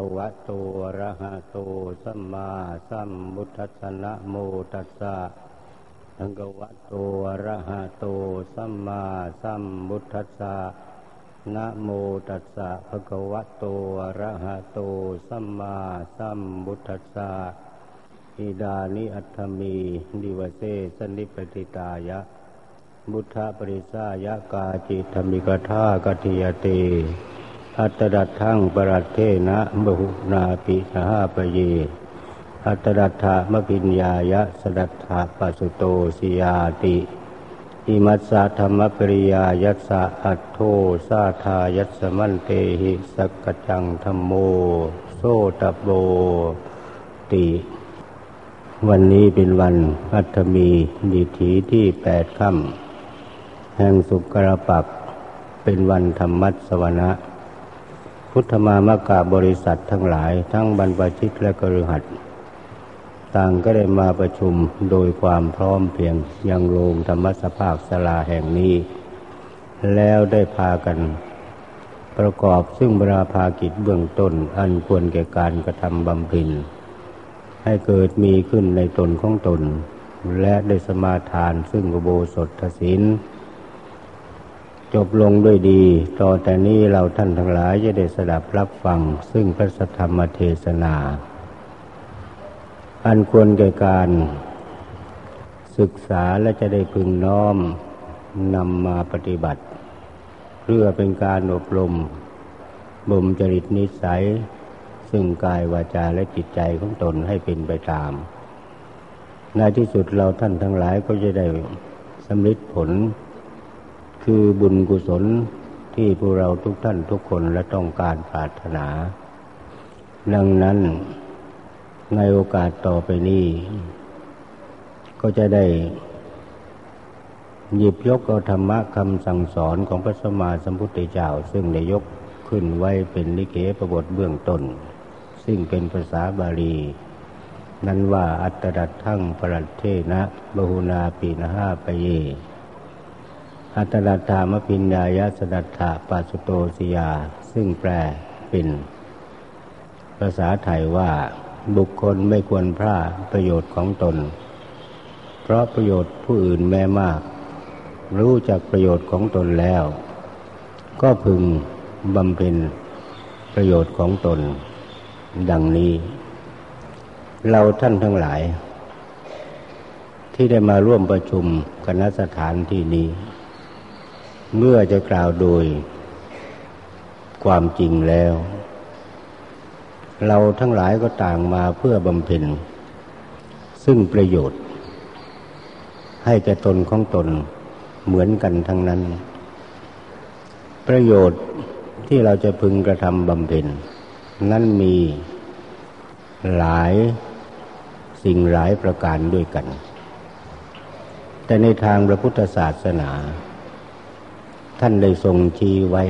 ตวะโตอะระหะโตสัมมาสัมพุทธัสสะนะโมตัสสะภะคะวะโตอะระหะโตสัมมาสัมพุทธัสสะนะโมตัสสะภะคะวะโตอะระหะโตสัมมาสัมพุทธัสสะอิดานิอัตถมีดิวเสสนิปติตายะบุทธปริสายะกาจิตธรรมิกธากติยเต อัตดัตถังปรัตเทนะบหุนาปิสหาปเย อัตดัตถะมปิญญายะสดัตถะปัสุโตสิยาติอิมัสสะธรรมปริยายัสสะอัตโทสาทายัสมันเตหิสักจังธรรมโม โซตโบติ วันนี้เป็นวันพัฒมีดีถีที่แปดค่ำแห่งสุกรปักเป็นวันธรรมัสวนะ พุทธมามกาบริษัททั้งหลายทั้งบรรพชิตและกฤหัสต่างก็ได้มาประชุมโดยความพร้อมเพียงยังโรงธรรมสภาคสลาแห่งนี้ แล้วได้พากัน ประกอบซึ่งบราภากิจเบื้องต้นอันควรแก่การกระทำบำเพ็ญให้เกิดมีขึ้นในตนของตน และได้สมาทานซึ่งกโบสถศิน จบลงด้วยดี ต่อแต่นี้เราท่านทั้งหลายจะได้สดับรับฟัง ซึ่งพระธรรมเทศนา อันควรแก่การ ศึกษาและจะได้พึงน้อมนำมาปฏิบัติ เพื่อเป็นการอบรมบ่มจริตนิสัย ซึ่งกายวาจาและจิตใจของตนให้เป็นไปตาม ในที่สุดเราท่านทั้งหลายก็จะได้สำลิดผล คือบุญกุศลที่พวกเราทุกท่านทุกคนและต้องการปรารถนา ดังนั้นในโอกาสต่อไปนี้ ก็จะได้ หยิบยกเอาธรรมะคำสั่งสอนของพระสมมาสัมพุทธเจ้า ซึ่งได้ยกขึ้นไว้เป็นลิเกประบทเบื้องต้น ซึ่งเป็นภาษาบาลี นั้นว่าอัตตรัตทั้งปรัตเทนะบหุนาปีนะห้าปเย อัตตาธามพิญญายสดัตถะปัสโตสิยา ซึ่งแปลเป็น ภาษาไทยว่า บุคคลไม่ควรพลาดประโยชน์ของตน เพราะประโยชน์ผู้อื่นแม้มาก รู้จักประโยชน์ของตนแล้ว ก็พึงบำเพ็ญประโยชน์ของตน ดังนี้ เราท่านทั้งหลาย ที่ได้มาร่วมประชุมคณะสถานที่นี้ เมื่อจะกล่าวโดย ความจริงแล้ว เราทั้งหลายก็ต่างมาเพื่อบำเพ็ญซึ่งประโยชน์ ให้แก่ตนของตนเหมือนกันทั้งนั้น ประโยชน์ที่เราจะพึงกระทำบำเพ็ญนั้นมีหลายสิ่งหลายประการด้วยกัน แต่ในทางพระพุทธศาสนา ท่านได้ทรงชี้ไว้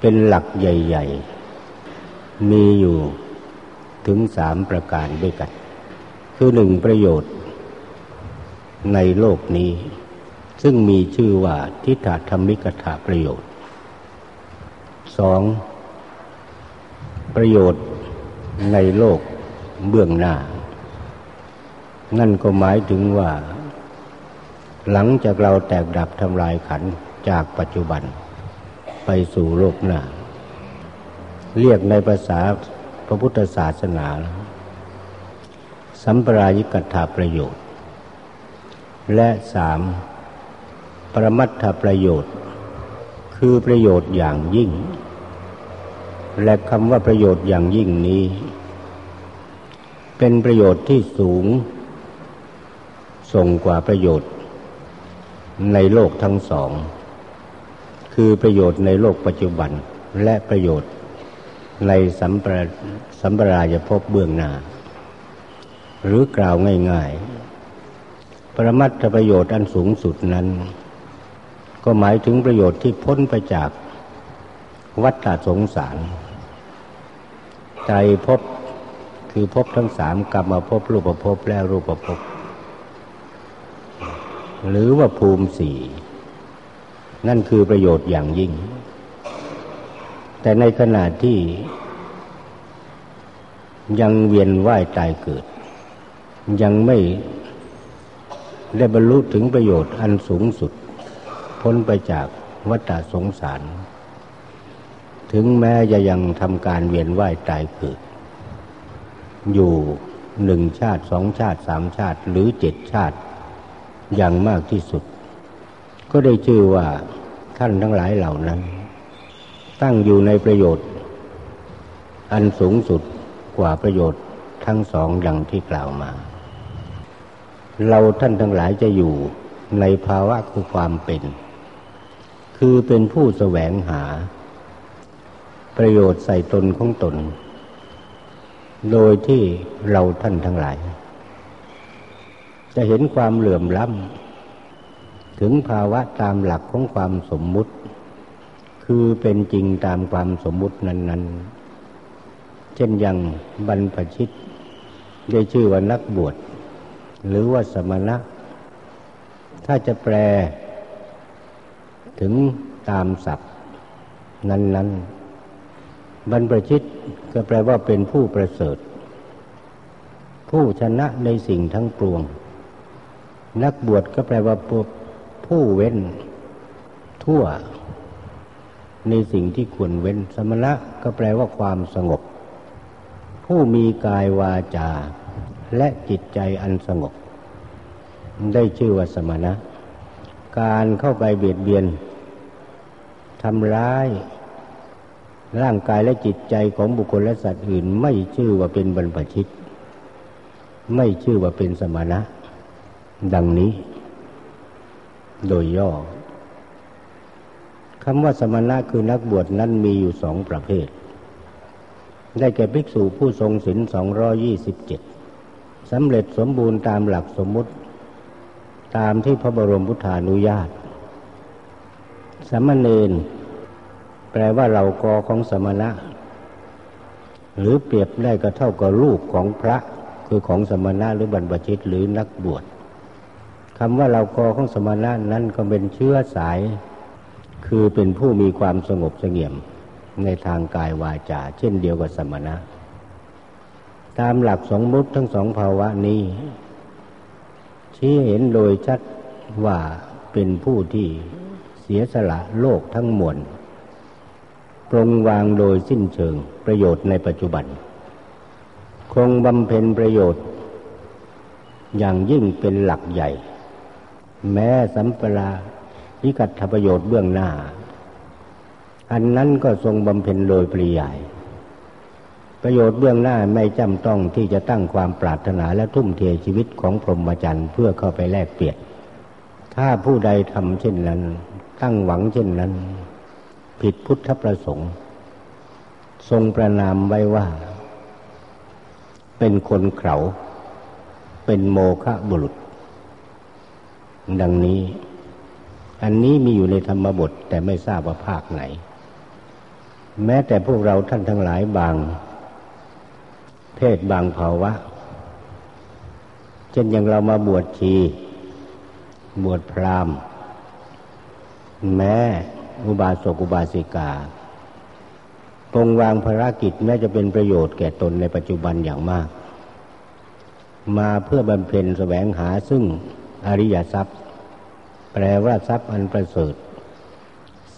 เป็นหลักใหญ่ ๆ มีอยู่ถึงสามประการด้วยกัน คือหนึ่งประโยชน์ ในโลกนี้ ซึ่งมีชื่อว่าทิฏฐธรรมิกถาประโยชน์สองประโยชน์ในโลกเบื้องหน้า นั่นก็หมายถึงว่า หลังจากเราแตกดับทำลายขันจากปัจจุบัน ไปสู่โลกหน้า เรียกในภาษาพระพุทธศาสนา สัมปรายิกถาประโยชน์ และสามปรมัตถประโยชน์ คือประโยชน์อย่างยิ่ง และคำว่าประโยชน์อย่างยิ่งนี้ เป็นประโยชน์ที่สูง ส่งกว่าประโยชน์ ในโลกทั้งสอง คือประโยชน์ในโลกปัจจุบันและประโยชน์ในสัมปรสัมปรายภพเบื้องหน้า หรือกล่าวง่ายๆ ประมัตถประโยชน์อันสูงสุดนั้น ก็หมายถึงประโยชน์ที่พ้นไปจากวัฏฏสงสารใจพบคือพบทั้งสามกรรมภพรูปภพและรูปภพ หรือว่าภูมิสี่นั่นคือประโยชน์อย่างยิ่ง แต่ในขณะที่ยังเวียนว่ายตายเกิด ยังไม่ได้บรรลุถึงประโยชน์อันสูงสุด พ้นไปจากวัฏสงสาร ถึงแม้จะยังทำการเวียนว่ายตายเกิด อยู่หนึ่งชาติสองชาติสามชาติหรือเจ็ดชาติ อย่างมากที่สุด ก็ได้ชื่อว่าท่านทั้งหลายเหล่านั้น ตั้งอยู่ในประโยชน์ อันสูงสุดกว่าประโยชน์ทั้งสองอย่างที่กล่าวมา เราท่านทั้งหลายจะอยู่ในภาวะคือความเป็น คือเป็นผู้แสวงหา ประโยชน์ใส่ตนของตน โดยที่เราท่านทั้งหลาย จะเห็นความเหลื่อมล้ำถึงภาวะตามหลักของความสมมุติ คือเป็นจริงตามความสมมุตินั้น ๆ เช่นอย่างบรรพชิต ได้ชื่อว่านักบวช หรือว่าสมณะ ถ้าจะแปล ถึงตามศัพท์ นั้น ๆ บรรพชิตก็แปลว่าเป็นผู้ประเสริฐผู้ชนะในสิ่งทั้งปวง นักบวชก็แปลว่าผู้เว้น ทั่ว ในสิ่งที่ควรเว้น สมณะก็แปลว่าความสงบ ผู้มีกายวาจา และจิตใจอันสงบ ได้ชื่อว่าสมณะ การเข้าไปเบียดเบียนทำร้าย ร่างกายและจิตใจของบุคคลและสัตว์อื่น ไม่ชื่อว่าเป็นบรรพชิต ไม่ชื่อว่าเป็นสมณะ ดังนี้ โดยย่อคำว่าสมณะคือนักบวชนั้นมีอยู่สองประเภท ได้แก่ภิกษุผู้ทรงศีลสองรอยี่สิบเจ็ดสำเร็จสมบูรณ์ตามหลักสมมุติ ตามที่พระบรมพุทธานุญาตสมณเณรแปลว่าเรากอของสมณะ หรือเปรียบได้ก็เท่ากับลูกของพระคือของสมณะหรือบรรพชิตหรือนักบวช คำว่าเรากอของสมณะนั้นก็เป็นเชื้อสาย คือเป็นผู้มีความสงบเสงี่ยมในทางกายวาจา เช่นเดียวกับสมณะ ตามหลักสองมุตทั้งสองภาวะนี้ ชี้เห็นโดยชัดว่าเป็นผู้ที่เสียสละโลกทั้งมวลปรงวางโดยสิ้นเชิงประโยชน์ในปัจจุบัน คงบำเพ็ญประโยชน์ อย่างยิ่งเป็นหลักใหญ่ แม้สัมปราวิกัตถประโยชน์เบื้องหน้า อันนั้นก็ทรงบำเพ็ญโดยปริยาย ประโยชน์เบื้องหน้าไม่จำต้องที่จะตั้งความปรารถนาและทุ่มเทชีวิตของพรหมจรรย์เพื่อเข้าไปแลกเปลี่ยน ถ้าผู้ใดทำเช่นนั้น ตั้งหวังเช่นนั้น ผิดพุทธประสงค์ ทรงประนามไว้ว่า เป็นคนเขาเป็นโมฆะบุรุษ ดังนี้ อันนี้มีอยู่ในธรรมบท แต่ไม่ทราบว่าภาคไหน แม้แต่พวกเราท่านทั้งหลายบาง เพศบางภาวะ เช่นอย่างเรามาบวชชี บวชพรามแม้อุบาสกอุบาสิกาปงวางภารกิจแม้จะเป็นประโยชน์แก่ตนในปัจจุบันอย่างมาก มาเพื่อบำเพ็ญแสวงหาซึ่ง อริยทรัพย์ แปลว่าทรัพย์อันประเสริฐ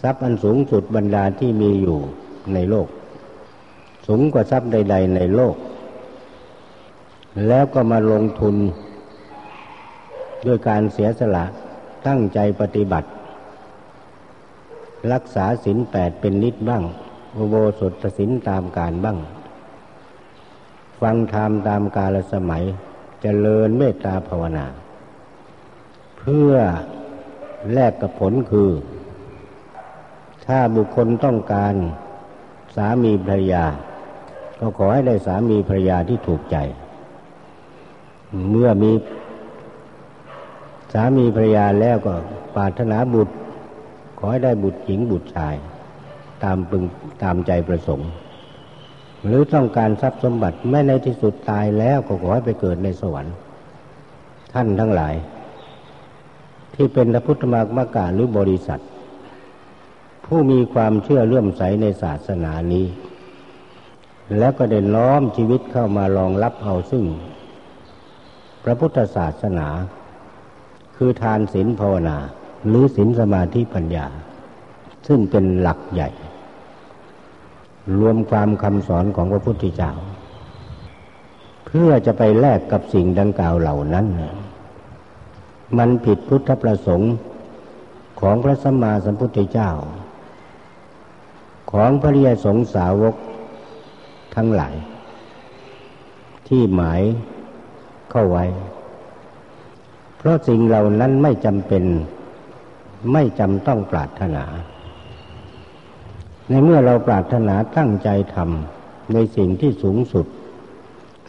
ทรัพย์อันสูงสุดบรรดาที่มีอยู่ในโลก สูงกว่าทรัพย์ใด ๆ ในโลก แล้วก็มาลงทุน ด้วยการเสียสละตั้งใจปฏิบัติ รักษาศีลแปดเป็นนิดบ้างอุโบสถศีลตามการบ้าง ฟังธรรมตามกาลสมัยจเจริญเมตตาภาวนา พื่อแลกกับผลคือ ถ้าบุคคลต้องการสามีภรรยา ก็ขอให้ได้สามีภรรยาที่ถูกใจ เมื่อมีสามีภรรยาแล้วก็ปรารถนาบุตร ขอให้ได้บุตรหญิงบุตรชาย ตามปึงตามใจประสงค์ หรือต้องการทรัพย์สมบัติแม้ในที่สุดตายแล้วก็ขอให้ไปเกิดในสวรรค์ ท่านทั้งหลาย ที่เป็นพระพุทธมากมากาหรือบริษัท ผู้มีความเชื่อเลื่อมใสในศาสนานี้ แล้วก็ได้น้อมชีวิตเข้ามารองรับเอาซึ่ง พระพุทธศาสนา คือทานศีลภาวนา หรือศีลสมาธิปัญญา ซึ่งเป็นหลักใหญ่ รวมความคำสอนของพระพุทธเจ้า เพื่อจะไปแลกกับสิ่งดังกล่าวเหล่านั้น มันผิดพุทธประสงค์ของพระสัมมาสัมพุทธเจ้า ของพระริยสงสาวกทั้งหลาย ที่หมายเข้าไว้ เพราะสิ่งเหล่านั้นไม่จำเป็นไม่จำต้องปรารถนา ในเมื่อเราปรารถนาตั้งใจทำในสิ่งที่สูงสุด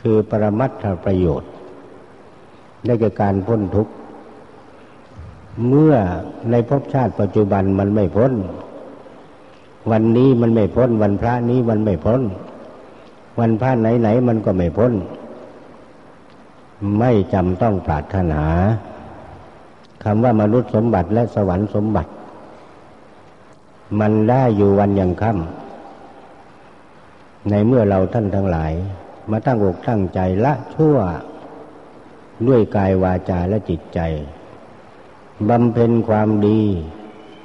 คือปรมัตถประโยชน์ ได้แก่การพ้นทุกข์ เมื่อในภพชาติปัจจุบันมันไม่พ้น วันนี้มันไม่พ้น วันพระนี้มันไม่พ้น วันพระไหนๆมันก็ไม่พ้น ไม่จำต้องปรารถนาคำว่ามนุษย์สมบัติและสวรรค์สมบัติ มันได้อยู่วันยังค่ำในเมื่อเราท่านทั้งหลาย มาตั้งอกตั้งใจละชั่วด้วยกายวาจาและจิตใจ บำเพ็ญความดี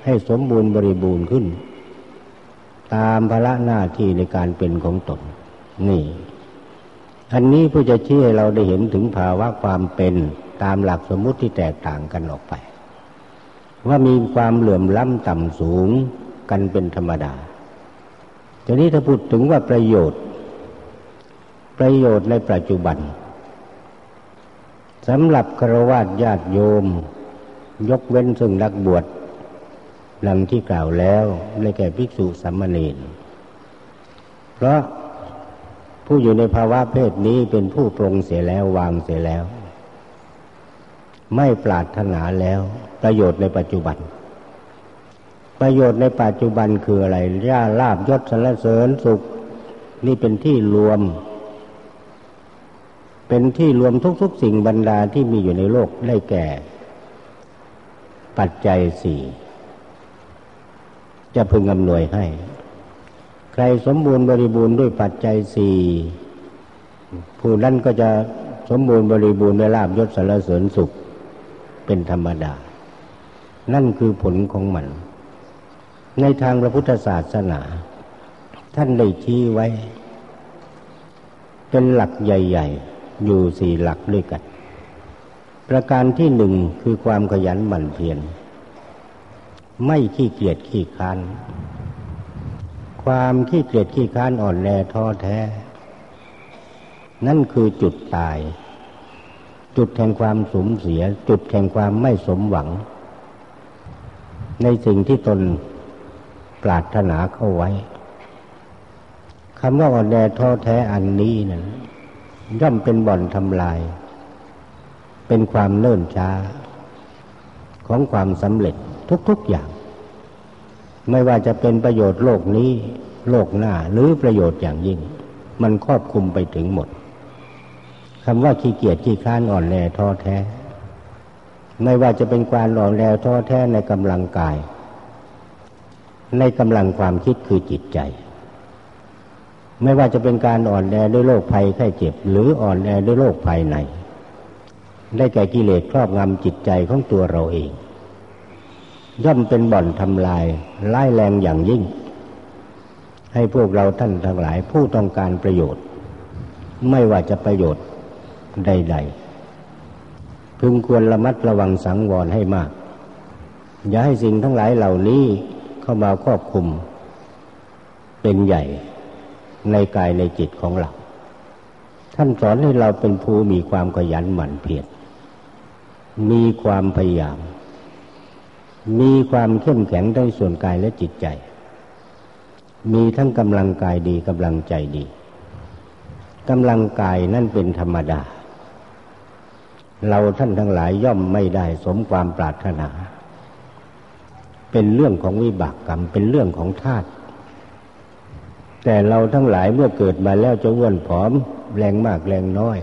ให้สมบูรณ์บริบูรณ์ขึ้น ตามภาระหน้าที่ในการเป็นของตน นี่ อันนี้เพื่อจะชี้ให้เราได้เห็นถึงภาวะความเป็นตามหลักสมมุติที่แตกต่างกันออกไป ว่ามีความเหลื่อมล้ำต่ำสูงกันเป็นธรรมดาทีนี้ถ้าพูดถึงว่าประโยชน์ ประโยชน์ในปัจจุบันสำหรับครวญญาติโยม ยกเว้นซึ่งนักบวชหลังที่กล่าวแล้วในแก่ภิกษุสัมมณีนเพราะผู้อยู่ในภาวะเพศนี้เป็นผู้ปรงเสียแล้ววางเสียแล้ว ไม่ปรารถนาแล้ว ประโยชน์ในปัจจุบัน ประโยชน์ในปัจจุบันคืออะไรย่าลาบยศสรรเสริญสุข นี่เป็นที่รวม เป็นที่รวมทุกๆ สิ่งบรรดาที่มีอยู่ในโลกได้แก่ ปัจจัยสี่จะพึงอำนวยให้ ใครสมบูรณ์บริบูรณ์ด้วยปัจจัยสี่ผู้นั้นก็จะสมบูรณ์บริบูรณ์ในลาบยศสารเสริญสุขเป็นธรรมดา นั่นคือผลของมัน ในทางพระพุทธศาสนา ท่านได้ชี้ไว้ เป็นหลักใหญ่ ๆ อยู่สี่หลักด้วยกัน ประการที่หนึ่งคือความขยันหมั่นเพียรไม่ขี้เกียจขี้ค้าน ความขี้เกียจขี้ค้านอ่อนแอท้อแท้ นั่นคือจุดตาย จุดแห่งความสมเสีย จุดแห่งความไม่สมหวัง ในสิ่งที่ตนปรารถนาเข้าไว้คำว่าอ่อนแอท้อแท้อันนี้นั้นย่อมเป็นบ่อนทำลาย เป็นความเนิ่นช้า ของความสำเร็จทุกๆอย่าง ไม่ว่าจะเป็นประโยชน์โลกนี้โลกหน้าหรือประโยชน์อย่างยิ่ง มันครอบคลุมไปถึงหมดคำว่าขี้เกียจขี้ค้านอ่อนแอท้อแท้ ไม่ว่าจะเป็นความอ่อนแอท้อแท้ในกำลังกาย ในกำลังความคิดคือจิตใจ ไม่ว่าจะเป็นการอ่อนแอด้วยโรคภัยไข้เจ็บ หรืออ่อนแอด้วยโรคภายใน ได้แก่กิเลสครอบงำจิตใจของตัวเราเอง ย่อมเป็นบ่อนทำลายไล่แรงอย่างยิ่ง ให้พวกเราท่านทั้งหลายผู้ต้องการประโยชน์ ไม่ว่าจะประโยชน์ใด ๆ พึงควรระมัดระวังสังวรให้มาก อย่าให้สิ่งทั้งหลายเหล่านี้เข้ามาครอบคุม เป็นใหญ่ในกายในจิตของเราท่านสอนให้เราเป็นผู้มีความขยันหมั่นเพียร มีความพยายาม มีความเข้มแข็งทั้งส่วนกายและจิตใจ มีทั้งกำลังกายดีกำลังใจดีกำลังกายนั่นเป็นธรรมดา เราท่านทั้งหลายย่อมไม่ได้สมความปรารถนา เป็นเรื่องของวิบากกรรม เป็นเรื่องของธาตุแต่เราทั้งหลายเมื่อเกิดมาแล้วจะอ้วนผอมแรงมากแรงน้อย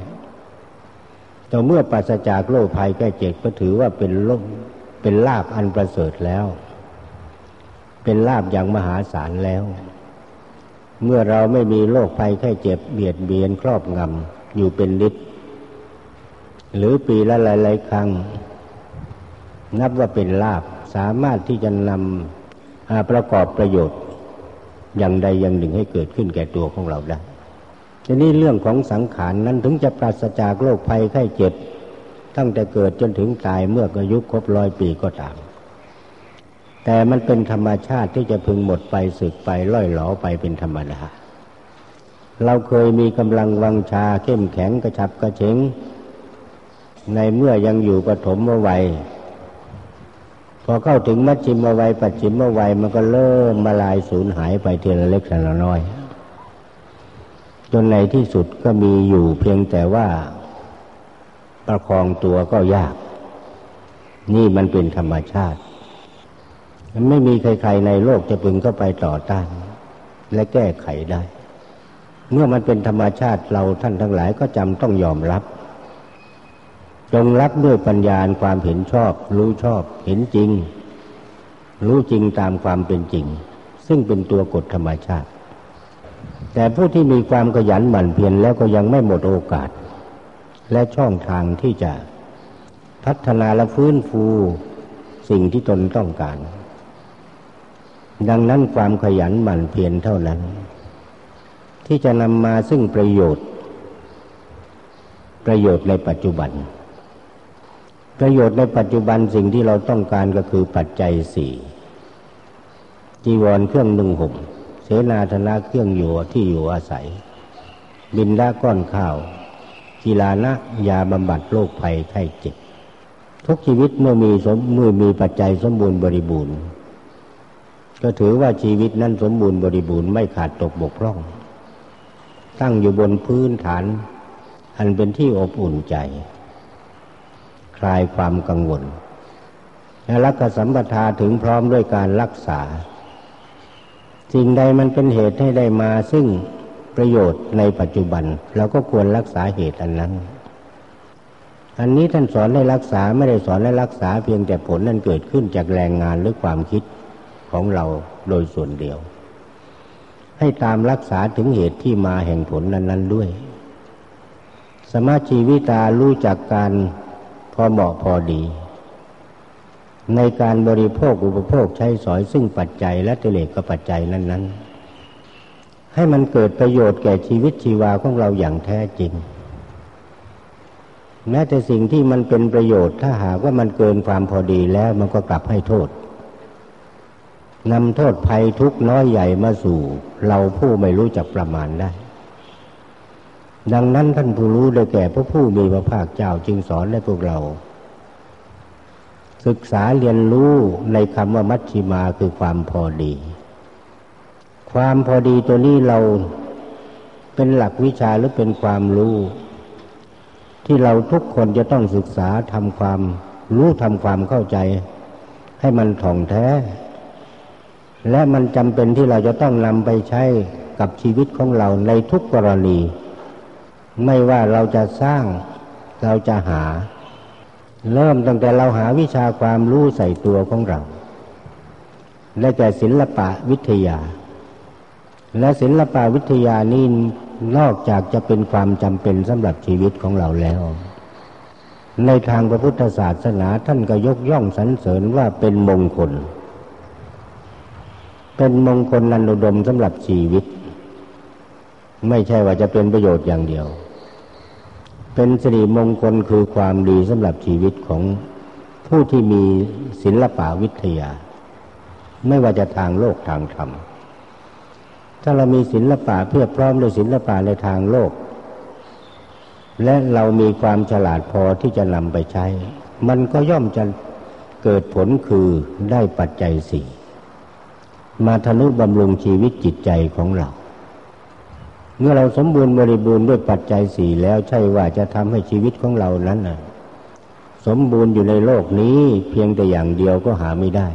แต่เมื่อปราศจากโรคภัยแก้เจ็บก็ถือว่าเป็นโรคเป็นลาบอันประเสริฐแล้ว เป็นลาบอย่างมหาศาลแล้ว เมื่อเราไม่มีโรคภัยไข้เจ็บเบียดเบียนครอบงำอยู่เป็นนิดหรือปีละหลายๆครั้ง นับว่าเป็นลาบสามารถที่จะนำประกอบประโยชน์อย่างใดอย่างหนึ่งให้เกิดขึ้นแก่ตัวของเราได้ ทีนี้เรื่องของสังขารนั้นถึงจะปราศจากโรคภัยไข้เจ็บ ตั้งแต่เกิดจนถึงตายเมื่ออายุครบร้อยปีก็ตาม แต่มันเป็นธรรมชาติที่จะพึงหมดไปสึกไปล่อยหลอไปเป็นธรรมดา เราเคยมีกำลังวังชาเข้มแข็งกระชับกระเฉงในเมื่อยังอยู่ปฐมวัยพอเข้าถึงมัชชิมวัยปัจฉิมวัยมันก็เริ่มมาลายสูญหายไปทีละเล็กทีละน้อย จนในที่สุดก็มีอยู่เพียงแต่ว่า ประคองตัวก็ยาก นี่มันเป็นธรรมชาติมันไม่มีใครๆในโลกจะพึงเข้าไปต่อต้าน และแก้ไขได้ เมื่อมันเป็นธรรมชาติเราท่านทั้งหลายก็จำต้องยอมรับ จงรับด้วยปัญญาความเห็นชอบ รู้ชอบ เห็นจริง รู้จริงตามความเป็นจริง ซึ่งเป็นตัวกฎธรรมชาติ แต่ผู้ที่มีความขยันหมั่นเพียรแล้วก็ยังไม่หมดโอกาส และช่องทางที่จะพัฒนาและฟื้นฟูสิ่งที่ตนต้องการ ดังนั้นความขยันหมั่นเพียรเท่านั้น ที่จะนำมาซึ่งประโยชน์ ประโยชน์ในปัจจุบัน ประโยชน์ในปัจจุบันสิ่งที่เราต้องการก็คือปัจจัยสี่จีวรเครื่องนุ่งห่ม นาธนาเครื่องอยู่ที่อยู่อาศัย บินดาก้อนข้าว กีฬานะยาบำบัดโรคภัยไข้เจ็บ ทุกชีวิตเมื่อมีสมเมื่อมีปัจจัยสมบูรณ์บริบูรณ์ ก็ถือว่าชีวิตนั้นสมบูรณ์บริบูรณ์ไม่ขาดตกบกพร่อง ตั้งอยู่บนพื้นฐาน อันเป็นที่อบอุ่นใจ คลายความกังวลและรักษสัมปทาถึงพร้อมด้วยการรักษา สิ่งใดมันเป็นเหตุให้ได้มาซึ่งประโยชน์ในปัจจุบัน เราก็ควรรักษาเหตุอันนั้น อันนี้ท่านสอนให้รักษาไม่ได้สอนให้รักษาเพียงแต่ผลนั้นเกิดขึ้นจากแรงงานหรือความคิดของเราโดยส่วนเดียว ให้ตามรักษาถึงเหตุที่มาแห่งผลนั้น ๆด้วย สมาชีวิตารู้จักการพอเหมาะพอดี ในการบริโภคอุปโภคใช้สอยซึ่งปัจจัยและเตเลกกับปัจจัยนั้น ๆ ให้มันเกิดประโยชน์แก่ชีวิตชีวาของเราอย่างแท้จริง แม้แต่สิ่งที่มันเป็นประโยชน์ถ้าหากว่ามันเกินความพอดีแล้วมันก็กลับให้โทษนำโทษภัยทุกน้อยใหญ่มาสู่ เราผู้ไม่รู้จักประมาณได้ ดังนั้นท่านผู้รู้ได้แก่พระผู้มีพระภาคเจ้าจึงสอนให้พวกเรา ศึกษาเรียนรู้ในคำว่ามัชชิมาคือความพอดี ความพอดีตัวนี้เราเป็นหลักวิชาหรือเป็นความรู้ ที่เราทุกคนจะต้องศึกษาทำความรู้ทำความเข้าใจ ให้มันถ่องแท้ และมันจำเป็นที่เราจะต้องนำไปใช้กับชีวิตของเราในทุกกรณี ไม่ว่าเราจะสร้างเราจะหา เริ่มตั้งแต่เราหาวิชาความรู้ใส่ตัวของเรา และแก่ศิลปะวิทยา และศิลปะวิทยานี่นอกจากจะเป็นความจำเป็นสำหรับชีวิตของเราแล้ว ในทางพระพุทธศาสนาท่านก็ยกย่องสรรเสริญว่าเป็นมงคล เป็นมงคลนันอุดมสำหรับชีวิต ไม่ใช่ว่าจะเป็นประโยชน์อย่างเดียว เป็นสิริมงคลคือความดีสำหรับชีวิตของผู้ที่มีศิลปะวิทยา ไม่ว่าจะทางโลกทางธรรม ถ้าเรามีศิลปะเพื่อพร้อมด้วยศิลปะในทางโลก และเรามีความฉลาดพอที่จะนำไปใช้ มันก็ย่อมจะเกิดผลคือได้ปัจจัยสี่มาทะนุบำรุงชีวิตจิตใจของเรา เมื่อเราสมบูรณ์บริบูรณ์ด้วยปัจจัยสี่แล้วใช่ว่าจะทำให้ชีวิตของเรานั้นสมบูรณ์อยู่ในโลกนี้เพียงแต่อย่างเดียวก็หาไม่ได้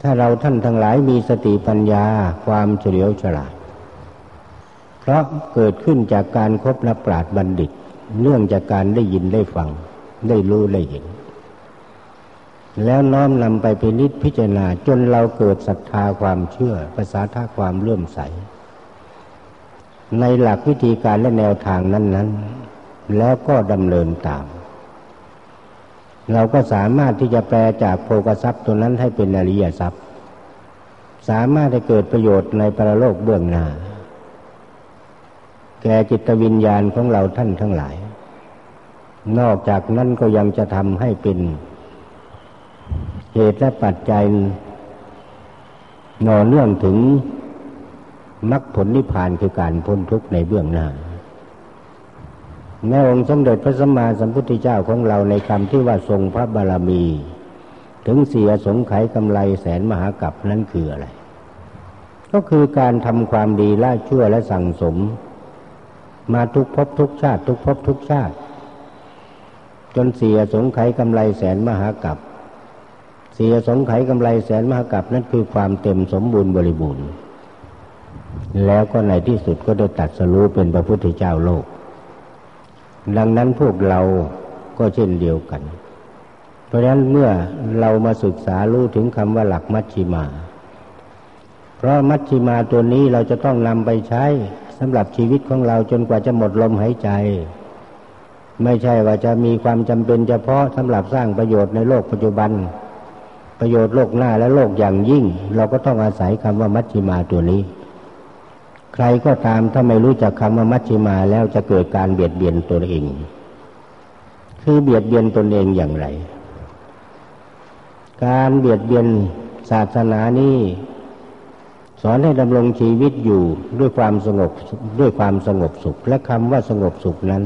ถ้าเราท่านทั้งหลายมีสติปัญญาความเฉลียวฉลาด เพราะเกิดขึ้นจากการครบนับปราดบัณฑิต เนื่องจากการได้ยินได้ฟัง ได้รู้ได้เห็น แล้วน้อมนำไปพินิจพิจารณาจนเราเกิดศรัทธาความเชื่อภาษาท่าความเลื่อมใส ในหลักวิธีการและแนวทางนั้น ๆ แล้วก็ดำเนินตาม เราก็สามารถที่จะแปลจากโภกทรัพย์ตัวนั้นให้เป็นอริยทรัพย์ สามารถให้เกิดประโยชน์ในปรโลกเบื้องหน้า แก่จิตวิญญาณของเราท่านทั้งหลาย นอกจากนั้นก็ยังจะทำให้เป็นเหตุและปัจจัยหน่อเนื่องถึง มรรคผลนิพพานคือการพ้นทุกข์ในเบื้องหน้าแม่องค์สมเด็จพระสัมมาสัมพุทธเจ้าของเราในคำที่ว่าทรงพระบารมี ถึงเสียสงไขกำไรแสนมหากัปนั้นคืออะไร ก็คือการทำความดีละชั่วและสั่งสม มาทุกภพทุกชาติ ทุกภพทุกชาติ จนเสียสงไขกำไรแสนมหากัปเสียสงไขกำไรแสนมหากับนั่นคือความเต็มสมบูรณ์บริบูรณ์ แล้วก็ในที่สุดก็ได้ตัดสรู้เป็นพระพุทธเจ้าโลก ดังนั้นพวกเราก็เช่นเดียวกัน เพราะฉะนั้นเมื่อเรามาศึกษารู้ถึงคำว่าหลักมัชชิมา เพราะมัชชิมาตัวนี้เราจะต้องนำไปใช้สำหรับชีวิตของเราจนกว่าจะหมดลมหายใจ ไม่ใช่ว่าจะมีความจำเป็นเฉพาะสำหรับสร้างประโยชน์ในโลกปัจจุบัน ประโยชน์โลกหน้าและโลกอย่างยิ่ง เราก็ต้องอาศัยคำว่ามัชฌิมาตัวนี้ ใครก็ตามถ้าไม่รู้จักคำว่ามัชฌิมาแล้วจะเกิดการเบียดเบียนตัวเอง คือเบียดเบียนตนเองอย่างไร การเบียดเบียนศาสนานี้สอนให้ดำรงชีวิตอยู่ด้วยความสงบด้วยความสงบสุข และคำว่าสงบสุขนั้น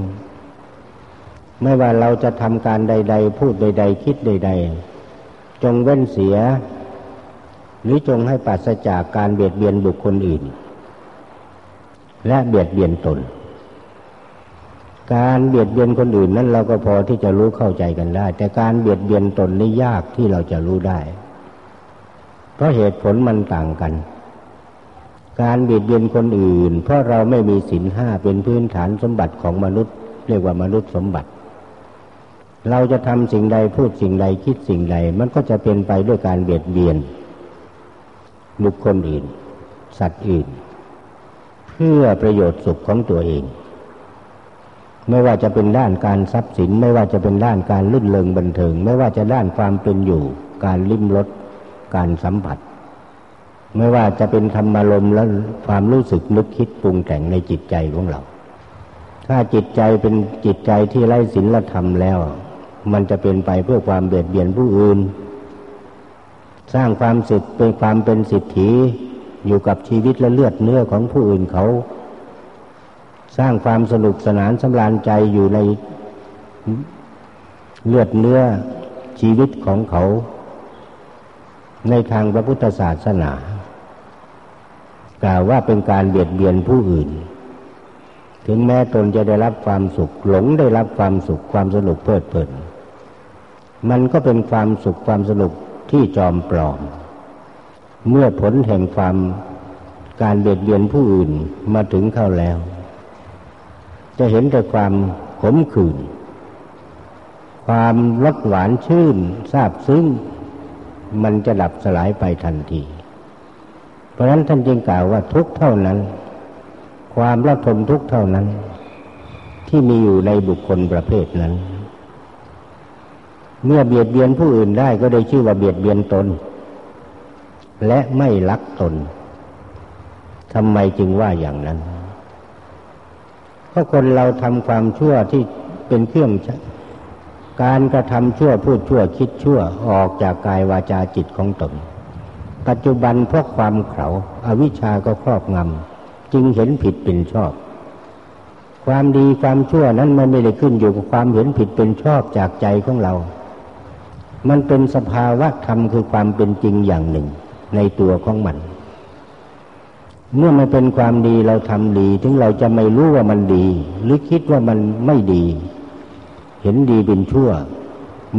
ไม่ว่าเราจะทำการใด ๆ พูดใด ๆ คิดใด ๆ จงเว้นเสีย หรือจงให้ปราศจากการเบียดเบียนบุคคลอื่น และเบียดเบียนตน การเบียดเบียนคนอื่นนั้นเราก็พอที่จะรู้เข้าใจกันได้ แต่การเบียดเบียนตนนี่ยากที่เราจะรู้ได้ เพราะเหตุผลมันต่างกัน การเบียดเบียนคนอื่น เพราะเราไม่มีศีลห้าเป็นพื้นฐานสมบัติของมนุษย์ เรียกว่ามนุษย์สมบัติ เราจะทำสิ่งใดพูดสิ่งใดคิดสิ่งใด มันก็จะเป็นไปด้วยการเบียดเบียนบุคคลอื่น สัตว์อื่น พื่อประโยชน์สุขของตัวเอง ไม่ว่าจะเป็นด้านการทรัพย์สิน ไม่ว่าจะเป็นด้านการลื่นเลงบันเทิง ไม่ว่าจะด้านความเป็นอยู่ การลิ้มรสการสัมผัส ไม่ว่าจะเป็นธรรมารมและความรู้สึกนึกคิดปรุงแต่งในจิตใจของเรา ถ้าจิตใจเป็นจิตใจที่ไร้ศีลธรรมแล้ว มันจะเป็นไปเพื่อความเบียดเบียนผู้อื่น สร้างความสิทธิ์เป็นความเป็นสิทธิ อยู่กับชีวิตและเลือดเนื้อของผู้อื่นเขา สร้างความสนุกสนานสำราญใจอยู่ในเลือดเนื้อชีวิตของเขา ในทางพระพุทธศาสนากล่าวว่าเป็นการเบียดเบียนผู้อื่น ถึงแม้ตนจะได้รับความสุข หลงได้รับความสุขความสนุกเพลิดเพลิน มันก็เป็นความสุขความสนุกที่จอมปลอม เมื่อผลแห่งความการเบียดเบียนผู้อื่นมาถึงเข้าแล้ว จะเห็นแต่ความขมขื่นความรสหวานชื่นซาบซึ้งมันจะดับสลายไปทันที เพราะนั้นท่านจึงกล่าวว่าทุกเท่านั้น ความระทมทุกเท่านั้น ที่มีอยู่ในบุคคลประเภทนั้น เมื่อเบียดเบียนผู้อื่นได้ก็ได้ชื่อว่าเบียดเบียนตน และไม่รักตนทำไมจึงว่าอย่างนั้นเพราะคนเราทำความชั่วที่เป็นเครื่องการกระทำชั่วพูดชั่วคิดชั่วออกจากกายวาจาจิตของตน ปัจจุบันเพราะความเขาอาวิชชาก็ครอบงำจึงเห็นผิดเป็นชอบ ความดีความชั่วนั้นมันไม่ได้ขึ้นอยู่กับความเห็นผิดเป็นชอบจากใจของเรา มันเป็นสภาวะธรรมคือความเป็นจริงอย่างหนึ่ง ในตัวของมัน เมื่อมันเป็นความดีเราทำดี ถึงเราจะไม่รู้ว่ามันดี หรือคิดว่ามันไม่ดี เห็นดีเป็นชั่ว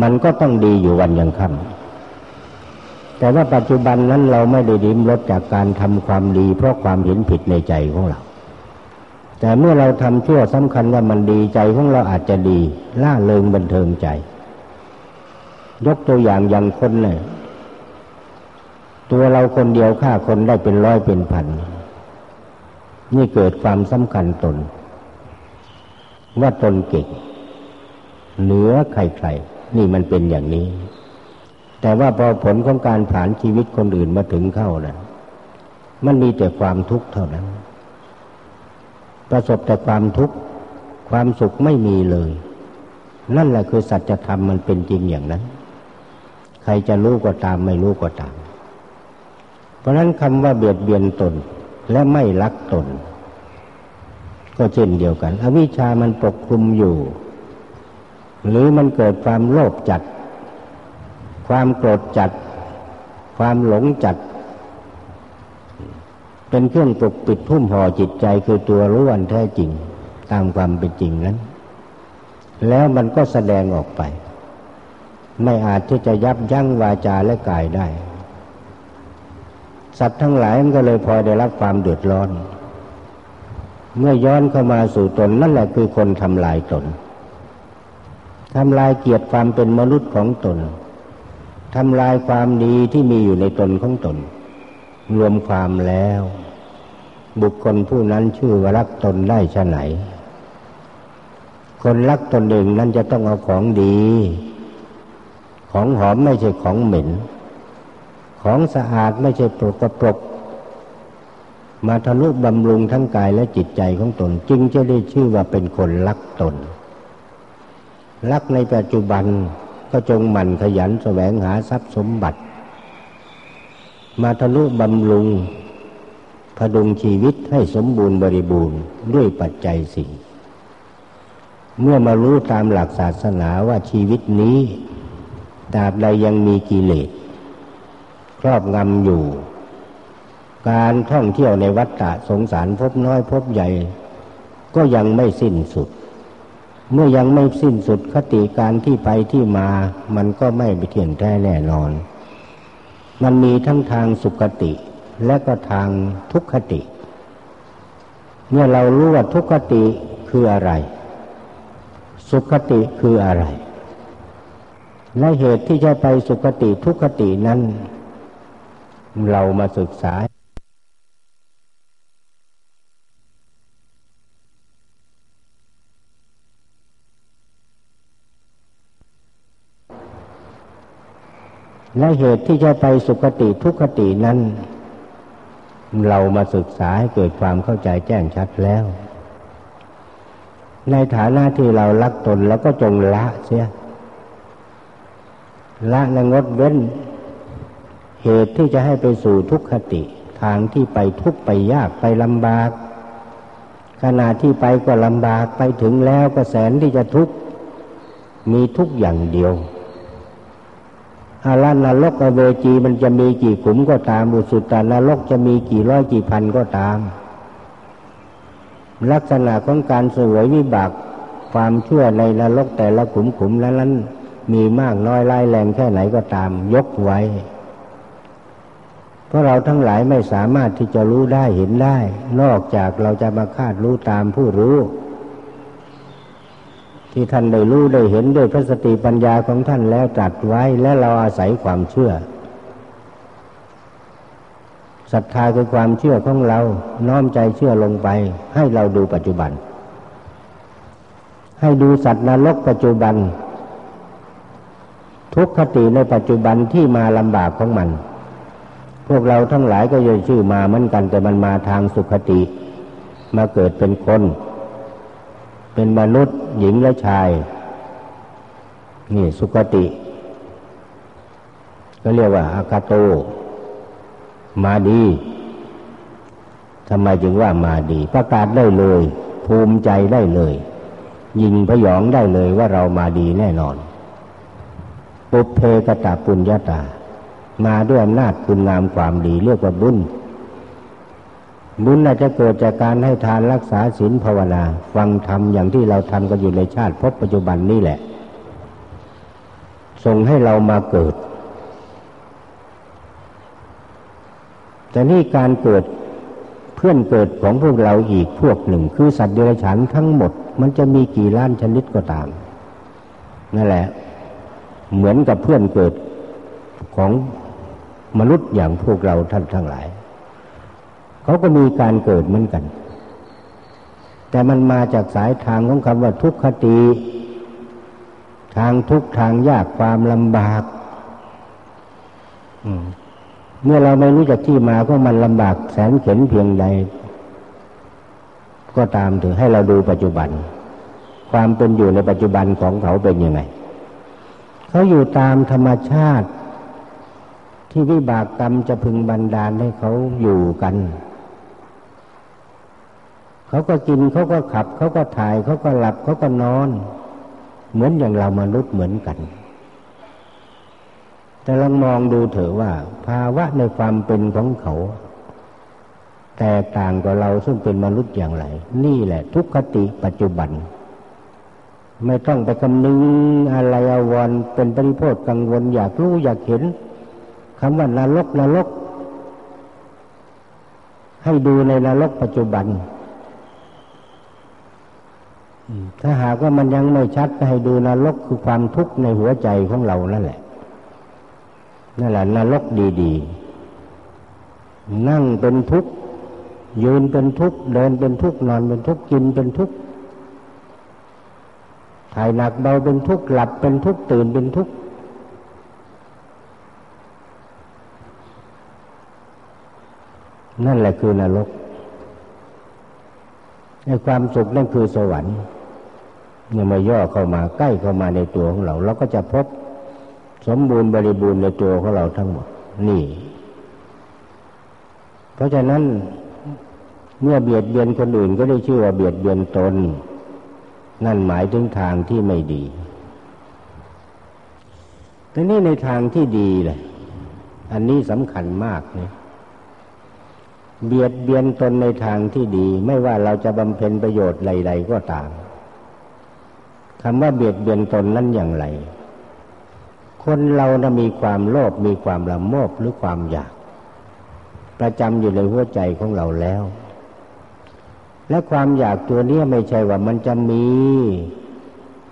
มันก็ต้องดีอยู่วันยังค่ำแต่ว่าปัจจุบันนั้นเราไม่ได้ดิ้มลดจากการทำความดี เพราะความเห็นผิดในใจของเราแต่เมื่อเราทำชั่วสำคัญว่ามันดีใจของเราอาจจะดีล่าเริงบันเทิงใจ ยกตัวอย่างอย่างคนเลย ตัวเราคนเดียวฆ่าคนได้เป็นร้อยเป็นพัน นี่เกิดความสำคัญตน ว่าตนเก่ง เหนือใครๆ นี่มันเป็นอย่างนี้ แต่ว่าพอผลของการผ่านชีวิตคนอื่นมาถึงเข้านะมันมีแต่ความทุกข์เท่านั้น ประสบแต่ความทุกข์ ความสุขไม่มีเลย นั่นแหละคือสัจธรรมมันเป็นจริงอย่างนั้น ใครจะรู้ก็ตามไม่รู้ก็ตาม เพราะนั้นคำว่าเบียดเบียนตนและไม่รักตน ก็เช่นเดียวกัน อวิชามันปกคลุมอยู่ หรือมันเกิดความโลภจัด ความโกรธจัด ความหลงจัด เป็นเครื่องปกปิดทุ่มห่อจิตใจคือตัวรู้อันแท้จริงตามความเป็นจริงนั้น แล้วมันก็แสดงออกไป ไม่อาจที่จะยับยั้งวาจาและกายได้ สัตว์ทั้งหลายมันก็เลยพอได้รับความเดือดร้อน เมื่อย้อนเข้ามาสู่ตนนั่นแหละคือคนทำลายตนทำลายเกียรติความเป็นมนุษย์ของตนทำลายความดีที่มีอยู่ในตนของตน รวมความแล้ว บุคคลผู้นั้นชื่อว่ารักตนได้ชะไหน คนรักตนเองนั้นจะต้องเอาของดี ของหอมไม่ใช่ของเหม็น ของสะอาดไม่ใช่ปรกปรก มาทะลุบำรุงทั้งกายและจิตใจของตน จึงจะได้ชื่อว่าเป็นคนรักตน รักในปัจจุบันก็จงหมั่นขยันแสวงหาทรัพย์สมบัติ มาทะลุบำรุงพดุงชีวิตให้สมบูรณ์บริบูรณ์ด้วยปัจจัยสิ่ง เมื่อมารู้ตามหลักศาสนาว่าชีวิตนี้ตราบใดยังมีกิเลส ครอบงำอยู่ การท่องเที่ยวในวัฏฏะสงสารพบน้อยพบใหญ่ ก็ยังไม่สิ้นสุด เมื่อยังไม่สิ้นสุดคติการที่ไปที่มา มันก็ไม่ไปเที่ยงแท้แน่นอน มันมีทั้งทางสุขติและก็ทางทุกขติ เมื่อเรารู้ว่าทุกขติคืออะไร สุขติคืออะไรและเหตุที่จะไปสุขติทุกขตินั้น เรามาศึกษาและเหตุที่จะไปสุคติทุกขตินั้น เรามาศึกษาให้เกิดความเข้าใจแจ้งชัดแล้ว ในฐานะที่เรารักตนแล้วก็จงละเสีย ละและงดเว้น เหตุที่จะให้ไปสู่ทุกขติ ทางที่ไปทุกไปยากไปลำบาก ขณะที่ไปก็ลำบากไปถึงแล้วก็แสนที่จะทุกข์มีทุกอย่างเดียวอาลานรกอเวจีมันจะมีกี่ขุมก็ตามอุสุตานรกจะมีกี่ร้อยกี่พันก็ตาม ลักษณะของการสวยวิบากความชื่อในนรกแต่ละขุมขุมนั้นมีมากน้อยไล่แรงแค่ไหนก็ตาม ยกไว้ เพราะเราทั้งหลายไม่สามารถที่จะรู้ได้เห็นได้ นอกจากเราจะมาคาดรู้ตามผู้รู้ ที่ท่านได้รู้ได้เห็นด้วยพระสติปัญญาของท่านแล้วตรัสไว้และเราอาศัยความเชื่อศรัทธาคือความเชื่อของเราน้อมใจเชื่อลงไป ให้เราดูปัจจุบัน ให้ดูสัตว์นรกปัจจุบัน ทุกขติในปัจจุบันที่มาลำบากของมัน พวกเราทั้งหลายก็ยังชื่อมาเหมือนกัน แต่มันมาทางสุขติ มาเกิดเป็นคน เป็นมนุษย์หญิงและชาย นี่สุคติ ก็เรียกว่าอากาโต มาดีทำไมจึงว่ามาดี ประกาศได้เลย ภูมิใจได้เลย ยิงพยองได้เลยว่าเรามาดีแน่นอน ปุเพกตาปุญญาตา มาด้วยอำนาจคุณงามความดีเรียกว่าบุญ บุญอาจจะเกิดจากการให้ทานรักษาศีลภาวนาฟังธรรมอย่างที่เราทำกันอยู่ในชาติพบปัจจุบันนี่แหละ ส่งให้เรามาเกิด แต่นี่การเกิดเพื่อนเกิดของพวกเราอีกพวกหนึ่ง คือสัตว์เดรัจฉานทั้งหมด มันจะมีกี่ล้านชนิดก็ตามนั่นแหละ เหมือนกับเพื่อนเกิดของ มนุษย์อย่างพวกเราท่านทั้งหลาย เขาก็มีการเกิดเหมือนกัน แต่มันมาจากสายทางของคำว่าทุกขติ ทางทุกทางยากความลำบากเมื่อเราไม่รู้จักที่มาก็มันลำบากแสนเข็นเพียงใด ก็ตามถึงให้เราดูปัจจุบัน ความเป็นอยู่ในปัจจุบันของเขาเป็นยังไง เขาอยู่ตามธรรมชาติ ที่วิบากกรรมจะพึงบันดาลให้เขาอยู่กัน เขาก็กินเขาก็ขับ เขาก็ถ่าย เขาก็หลับเขาก็นอน เหมือนอย่างเรามนุษย์เหมือนกัน แต่ลองมองดูเถอะว่า ภาวะในความเป็นของเขา แตกต่างกับเราซึ่งเป็นมนุษย์อย่างไร นี่แหละ ทุกขติปัจจุบันไม่ต้องไปคำนึงอะไรอววรเป็นปริโภคกังวลอยากรู้อยากเห็น คำว่านรกนรกให้ดูในนรกปัจจุบันถ้าหากว่ามันยังไม่ชัดให้ดูนรกคือความทุกข์ในหัวใจของเรานั่นแหละนั่นแหละนรกดีๆ นั่งเป็นทุกข์ยืนเป็นทุกข์เดินเป็นทุกข์นอนเป็นทุกข์กินเป็นทุกข์ถ่ายหนักเบาเป็นทุกข์หลับเป็นทุกข์ตื่นเป็นทุกข์ นั่นแหละคือนรกไอ้ความสุขนั่นคือสวรรค์เนี่ยมาย่อเข้ามาใกล้เข้ามาในตัวของเราเราก็จะพบสมบูรณ์บริบูรณ์ในตัวของเราทั้งหมด นี่ เพราะฉะนั้นเมื่อเบียดเบียนคนอื่นก็ได้ชื่อว่าเบียดเบียนตน นั่นหมายถึงทางที่ไม่ดีแต่นี่ในทางที่ดีเลยอันนี้สำคัญมากเนี่ย เบียดเบียนตนในทางที่ดี ไม่ว่าเราจะบำเพ็ญประโยชน์ใดๆก็ตามคำว่าเบียดเบียนตนนั้นอย่างไร คนเรานะมีความโลภมีความละโมบหรือความอยาก ประจำอยู่ในหัวใจของเราแล้ว และความอยากตัวนี้ไม่ใช่ว่ามันจะมี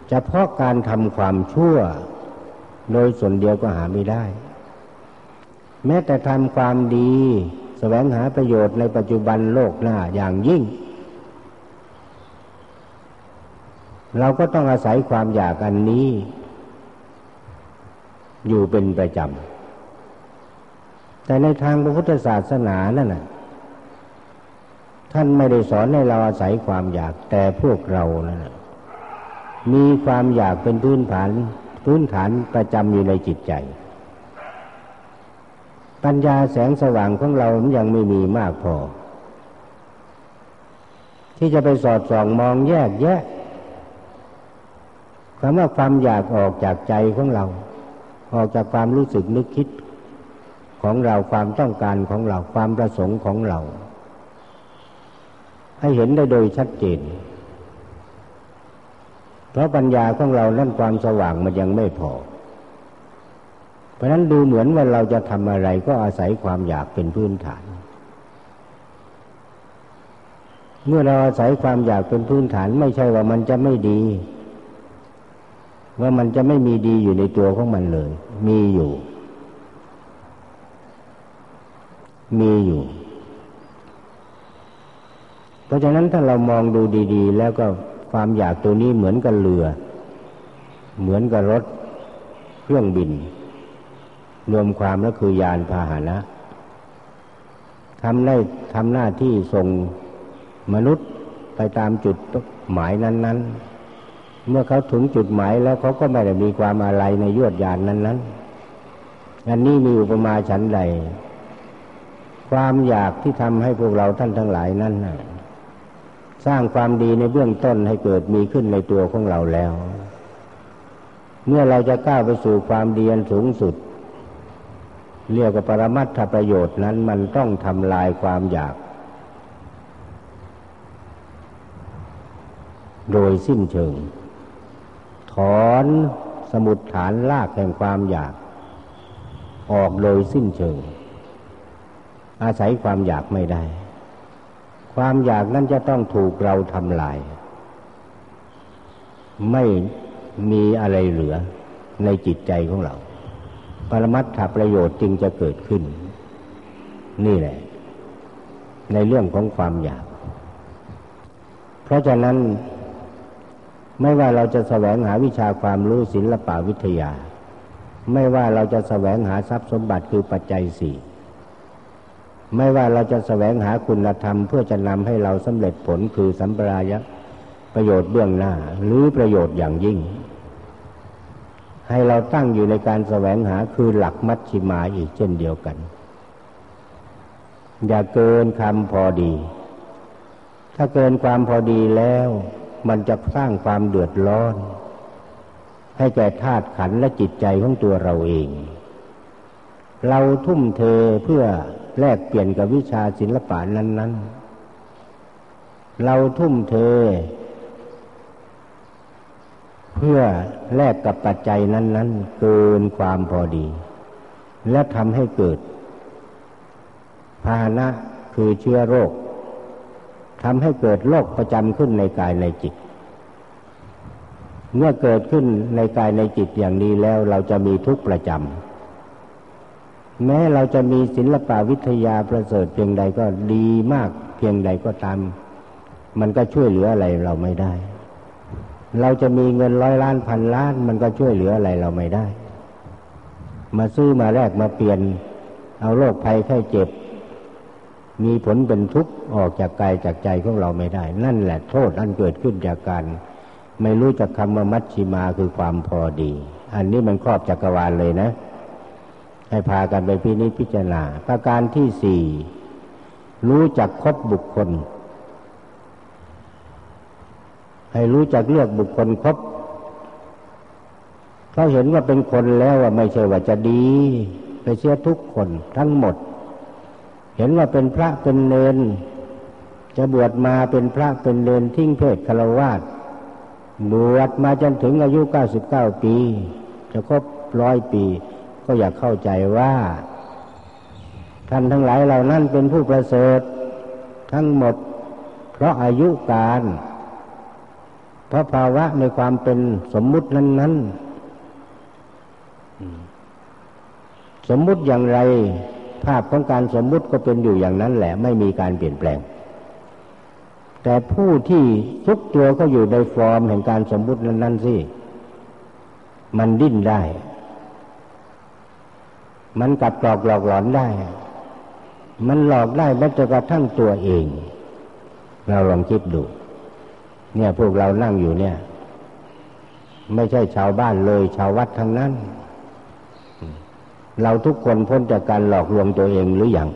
เฉพาะการทำความชั่ว โดยส่วนเดียวก็หาไม่ได้ แม้แต่ทำความดี แสวงหาประโยชน์ในปัจจุบันโลกหน้าอย่างยิ่ง เราก็ต้องอาศัยความอยากอันนี้ อยู่เป็นประจำ แต่ในทางพระพุทธศาสนานั่นนะท่านไม่ได้สอนให้เราอาศัยความอยากแต่พวกเรานั่นมีความอยากเป็นพื้นฐานพื้นฐานประจำอยู่ในจิตใจ ปัญญาแสงสว่างของเรายังไม่มีมากพอ ที่จะไปสอดส่องมองแยกแยะคำว่าความอยากออกจากใจของเรา ออกจากความรู้สึกนึกคิดของเราความต้องการของเราความประสงค์ของเรา ให้เห็นได้โดยชัดเจน เพราะปัญญาของเรานั่นความสว่างมันยังไม่พอ เพราะนั้นดูเหมือนว่าเราจะทำอะไรก็อาศัยความอยากเป็นพื้นฐาน เมื่อเราอาศัยความอยากเป็นพื้นฐาน ไม่ใช่ว่ามันจะไม่ดี ว่ามันจะไม่มีดีอยู่ในตัวของมันเลย มีอยู่ มีอยู่ เพราะฉะนั้นถ้าเรามองดูดี ๆ แล้วก็ความอยากตัวนี้เหมือนกับเรือ เหมือนกับรถเครื่องบิน รวมความแล้วคือยานพาหนะทำได้ทำหน้าที่ส่งมนุษย์ไปตามจุดหมายนั้น ๆ เมื่อเขาถึงจุดหมายแล้วเขาก็ไม่ได้มีความอะไรในยวดยานนั้นนั้นอันนี้มีอุปมาฉันใด ความอยากที่ทำให้พวกเราท่านทั้งหลายนั้นสร้างความดีในเบื้องต้นให้เกิดมีขึ้นในตัวของเราแล้ว เมื่อเราจะก้าวไปสู่ความดีอันสูงสุด เรียกว่าปรมัตถประโยชน์นั้นมันต้องทำลายความอยาก โดยสิ้นเชิง ถอนสมุดฐานลากแห่งความอยาก ออกโดยสิ้นเชิง อาศัยความอยากไม่ได้ ความอยากนั้นจะต้องถูกเราทำลาย ไม่มีอะไรเหลือในจิตใจของเรา ปรมัตถประโยชน์จึงจะเกิดขึ้น นี่แหละ ในเรื่องของความอยาก เพราะฉะนั้นไม่ว่าเราจะแสวงหาวิชาความรู้ศิลปวิทยา ไม่ว่าเราจะแสวงหาทรัพย์สมบัติคือปัจจัยสี่ไม่ว่าเราจะแสวงหาคุณธรรม เพื่อจะนำให้เราสำเร็จผลคือสัมปรายะประโยชน์เบื้องหน้า หรือประโยชน์อย่างยิ่ง ให้เราตั้งอยู่ในการแสวงหาคือหลักมัชชิมาอีกเช่นเดียวกัน อย่าเกินคำพอดี ถ้าเกินความพอดีแล้ว มันจะสร้างความเดือดร้อน ให้แก่ธาตุขันและจิตใจของตัวเราเอง เราทุ่มเทเพื่อแลกเปลี่ยนกับวิชาศิลปะนั้น ๆ เราทุ่มเท เพื่อแลกกับปัจจัยนั้น ๆ เกินความพอดี และทำให้เกิด ภาณะคือเชื้อโรคทำให้เกิดโรคประจำขึ้นในกายในจิต เมื่อเกิดขึ้นในกายในจิตอย่างนี้แล้วเราจะมีทุกประจำแม้เราจะมีศิลปวิทยาประเสริฐเพียงใดก็ดีมากเพียงใดก็ตาม มันก็ช่วยเหลืออะไรเราไม่ได้ เราจะมีเงินร้อยล้านพันล้าน มันก็ช่วยเหลืออะไรเราไม่ได้ มาซื้อมาแลกมาเปลี่ยน เอาโรคภัยไข้เจ็บ มีผลเป็นทุกข์ออกจากกายจากใจของเราไม่ได้ นั่นแหละโทษอันเกิดขึ้นจากการ ไม่รู้จักคำว่ามัชชิมาคือความพอดี อันนี้มันครอบจักรวาลเลยนะ ให้พากันไปพินิจพิจารณาประการที่สี่รู้จักคบบุคคล ให้รู้จักเลือกบุคคลครบเขาเห็นว่าเป็นคนแล้วว่าไม่ใช่ว่าจะดี ไปเสียทุกคนทั้งหมด เห็นว่าเป็นพระเป็นเนนจะบวชมาเป็นพระเป็นเนนทิ้งเพศคารวาสบวชมาจนถึงอายุเก้าสิบเก้าปี จะครบร้อยปี ก็อยากเข้าใจว่า ท่านทั้งหลายเหล่านั้นเป็นผู้ประเสริฐ ทั้งหมด เพราะอายุการ เพราะภาวะในความเป็นสมมุตินั้น ๆ สมมุติอย่างไร ภาพของการสมมุติก็เป็นอยู่อย่างนั้นแหละ ไม่มีการเปลี่ยนแปลง แต่ผู้ที่ทุกตัวก็อยู่ในฟอร์มแห่งการสมมุตินั้น ๆ สิ มันดิ้นได้ มันกลับหลอกหลอกหลอนได้ มันหลอกได้แม้กระทั่งตัวเอง เราลองคิดดู เนี่ยพวกเรานั่งอยู่เนี่ย ไม่ใช่ชาวบ้านเลย ชาววัดทั้งนั้น เราทุกคนพ้นจากการหลอกลวงตัวเองหรืออยัง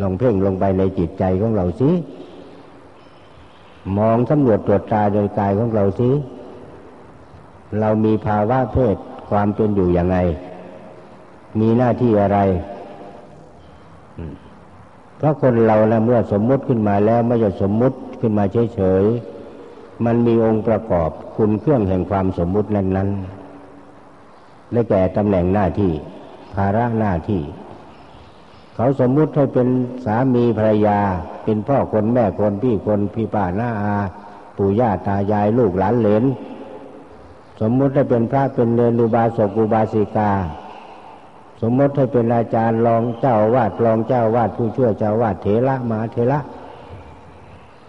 ลองเพ่งลงไปในจิตใจของเราสิมองสำรวจตรวจตาโดยกายของเราสิเรามีภาวะเพศความเป็นอยู่อย่างไงมีหน้าที่อะไรเพราะคนเรานะเมื่อสมมุติขึ้นมาแล้วไม่จะสมมุติ ขึ้นมาเฉยๆ มันมีองค์ประกอบคุณเครื่องแห่งความสมมุตินั้นๆได้แก่ตำแหน่งหน้าที่ ภาระหน้าที่ เขาสมมุติให้เป็นสามีภรรยา เป็นพ่อคนแม่คนพี่คนพี่ป้าหน้าอา ปู่ย่าตายายลูกหลานเหลน สมมุติให้เป็นพระเป็นเนรุบาสกุบาสิกาสมมติให้เป็นอาจารย์รองเจ้าวาดรองเจ้าวาดผู้ช่วยเจ้าวาดเถระมาเถระ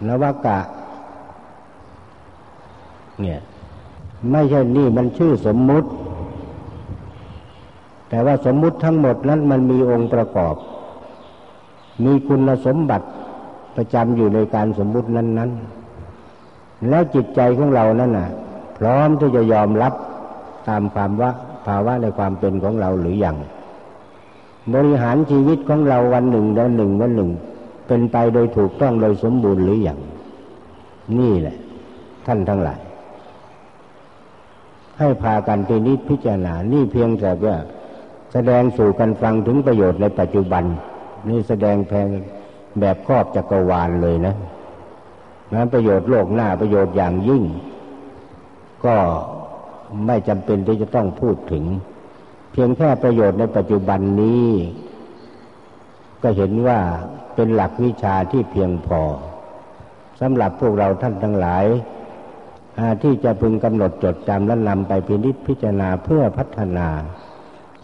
นวกะ เนี่ย ไม่ใช่นี่มันชื่อสมมุติ แต่ว่าสมมุติทั้งหมดนั้นมันมีองค์ประกอบ มีคุณสมบัติประจำอยู่ในการสมมุตินั้น ๆ แล้วจิตใจของเรานั่นน่ะ พร้อมที่จะยอมรับตามความว่าภาวะในความเป็นของเราหรืออยังบริหารชีวิตของเราวันหนึ่งเดือนหนึ่งวันหนึ่ง เป็นไปโดยถูกต้องโดยสมบูรณ์หรืออยังนี่แหละ ท่านทั้งหลาย ให้พากันไปนิพิจารณา นี่เพียงแต่ว่าแสดงสู่กันฟังถึงประโยชน์ในปัจจุบัน นี่แสดงแพงแบบครอบจักรวาลเลยนะนั้นประโยชน์โลกหน้าประโยชน์อย่างยิ่ง ก็ไม่จำเป็นที่จะต้องพูดถึง เพียงแค่ประโยชน์ในปัจจุบันนี้ ก็เห็นว่าเป็นหลักวิชาที่เพียงพอสำหรับพวกเราท่านทั้งหลาย ที่จะพึงกำหนดจดจำและนำไปพินิจพิจารณาเพื่อพัฒนา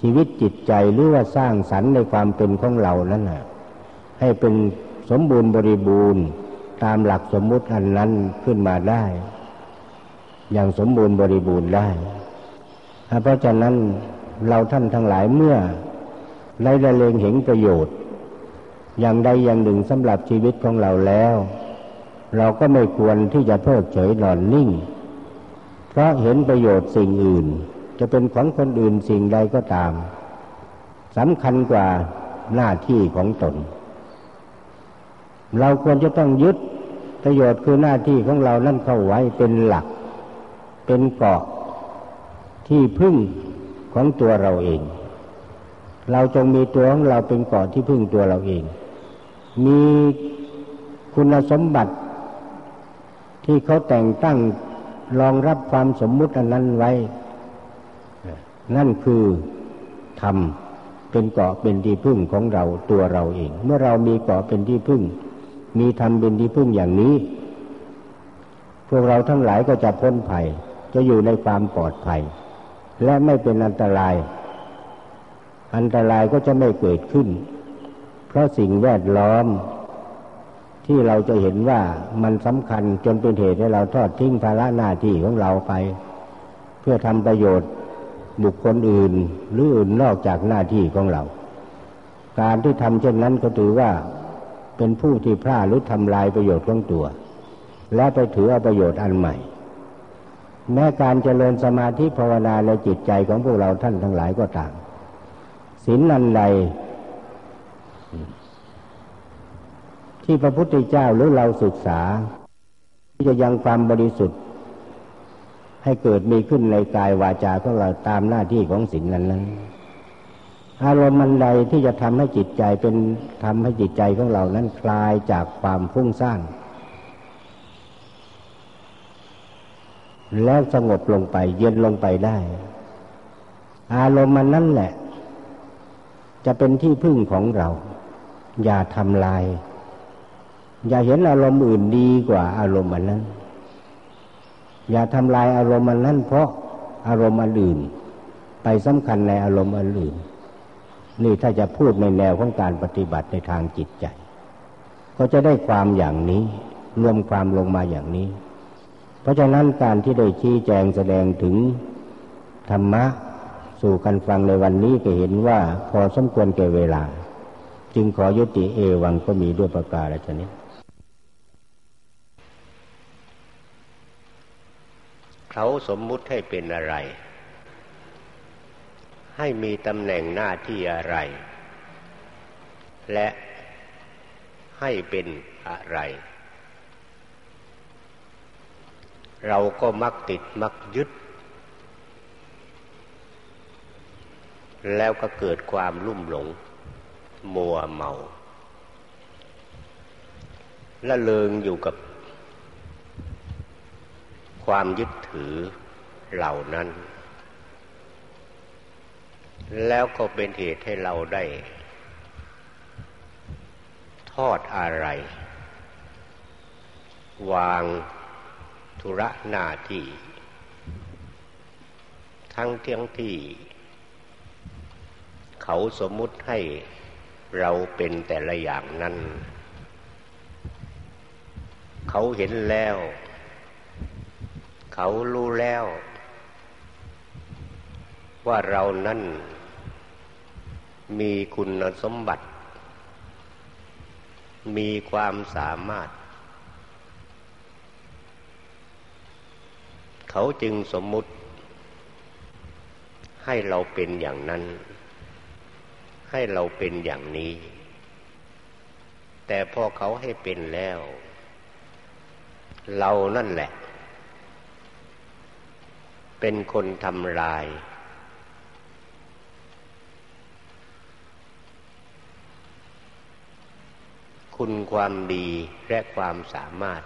ชีวิตจิตใจหรือว่าสร้างสรรค์ในความเป็นของเรานั้นนะให้เป็นสมบูรณ์บริบูรณ์ตามหลักสมมุติอันนั้นขึ้นมาได้ อย่างสมบูรณ์บริบูรณ์ได้ เพราะฉะนั้นเราท่านทั้งหลายเมื่อได้ละเลงเห็นประโยชน์ อย่างใดอย่างหนึ่งสำหรับชีวิตของเราแล้ว เราก็ไม่ควรที่จะเพิกเฉยนอนนิ่ง เพราะเห็นประโยชน์สิ่งอื่น จะเป็นของคนอื่นสิ่งใดก็ตามสำคัญกว่าหน้าที่ของตน เราควรจะต้องยึดประโยชน์คือหน้าที่ของเรานั่นเข้าไว้เป็นหลัก เป็นเกาะที่พึ่งของตัวเราเอง เราจงมีตัวของเราเป็นเกาะที่พึ่งตัวเราเอง มีคุณสมบัติ ที่เขาแต่งตั้งรองรับความสมมุติอันนั้นไว้ นั่นคือธรรมเป็นเกาะเป็นที่พึ่งของเราตัวเราเอง เมื่อเรามีเกาะเป็นที่พึ่ง มีธรรมเป็นที่พึ่งอย่างนี้ พวกเราทั้งหลายก็จะพ้นภัย จะอยู่ในความปลอดภัย และไม่เป็นอันตราย อันตรายก็จะไม่เกิดขึ้น ราะสิ่งแวดล้อม ที่เราจะเห็นว่ามันสำคัญจนเป็นเหตุให้เราทอดทิ้งภาระหน้าที่ของเราไป เพื่อทำประโยชน์บุคคลอื่น หรืออื่นนอกจากหน้าที่ของเรา การที่ทำเช่นนั้นก็ถือว่าเป็นผู้ที่พลาดหรือทำลายประโยชน์ของตัว และไปถือเอาประโยชน์อันใหม่ แม้การเจริญสมาธิภาวนาในจิตใจของพวกเราท่านทั้งหลายก็ต่ามศีลนันใด ที่พระพุทธเจ้าหรือเราศึกษา ที่จะยังความบริสุทธิ์ ให้เกิดมีขึ้นในกายวาจาของเราตามหน้าที่ของศีลนั้นนั้นอารมณ์มันใดที่จะทำให้จิตใจเป็นทำให้จิตใจของเรานั้นคลายจากความฟุ้งซ่านแล้วสงบลงไป เย็นลงไปได้ อารมณ์มันนั่นแหละ จะเป็นที่พึ่งของเรา อย่าทำลาย อย่าเห็นอารมณ์อื่นดีกว่าอารมณ์อันนั้น อย่าทำลายอารมณ์อันนั้น เพราะอารมณ์อันอื่น ไปสำคัญในอารมณ์อันอื่น นี่ถ้าจะพูดในแนวของการปฏิบัติในทางจิตใจ ก็จะได้ความอย่างนี้ รวมความลงมาอย่างนี้ เพราะฉะนั้นการที่ได้ชี้แจงแสดงถึงธรรมะสู่กันฟังในวันนี้ก็เห็นว่าพอสมควรแก่เวลา จึงขอยุติเอวังก็มีด้วยประกาศชนี้ เขาสมมุติให้เป็นอะไร ให้มีตำแหน่งหน้าที่อะไร และให้เป็นอะไร เราก็มักติดมักยึด แล้วก็เกิดความลุ่มหลง มัวเมาละเลงอยู่กับ ความยึดถือเหล่านั้น แล้วก็เป็นเหตุให้เราได้ ทอดอะไร วางธุระหน้าที่ ทั้งเที่ยงที่ เขาสมมุติให้เราเป็นแต่ละอย่างนั้น เขาเห็นแล้ว เขารู้แล้ว ว่าเรานั้นมีคุณสมบัติ มีความสามารถ เขาจึงสมมุติ ให้เราเป็นอย่างนั้น ให้เราเป็นอย่างนี้ แต่พอเขาให้เป็นแล้ว เรานั่นแหละ เป็นคนทำลาย คุณความดีและความสามารถ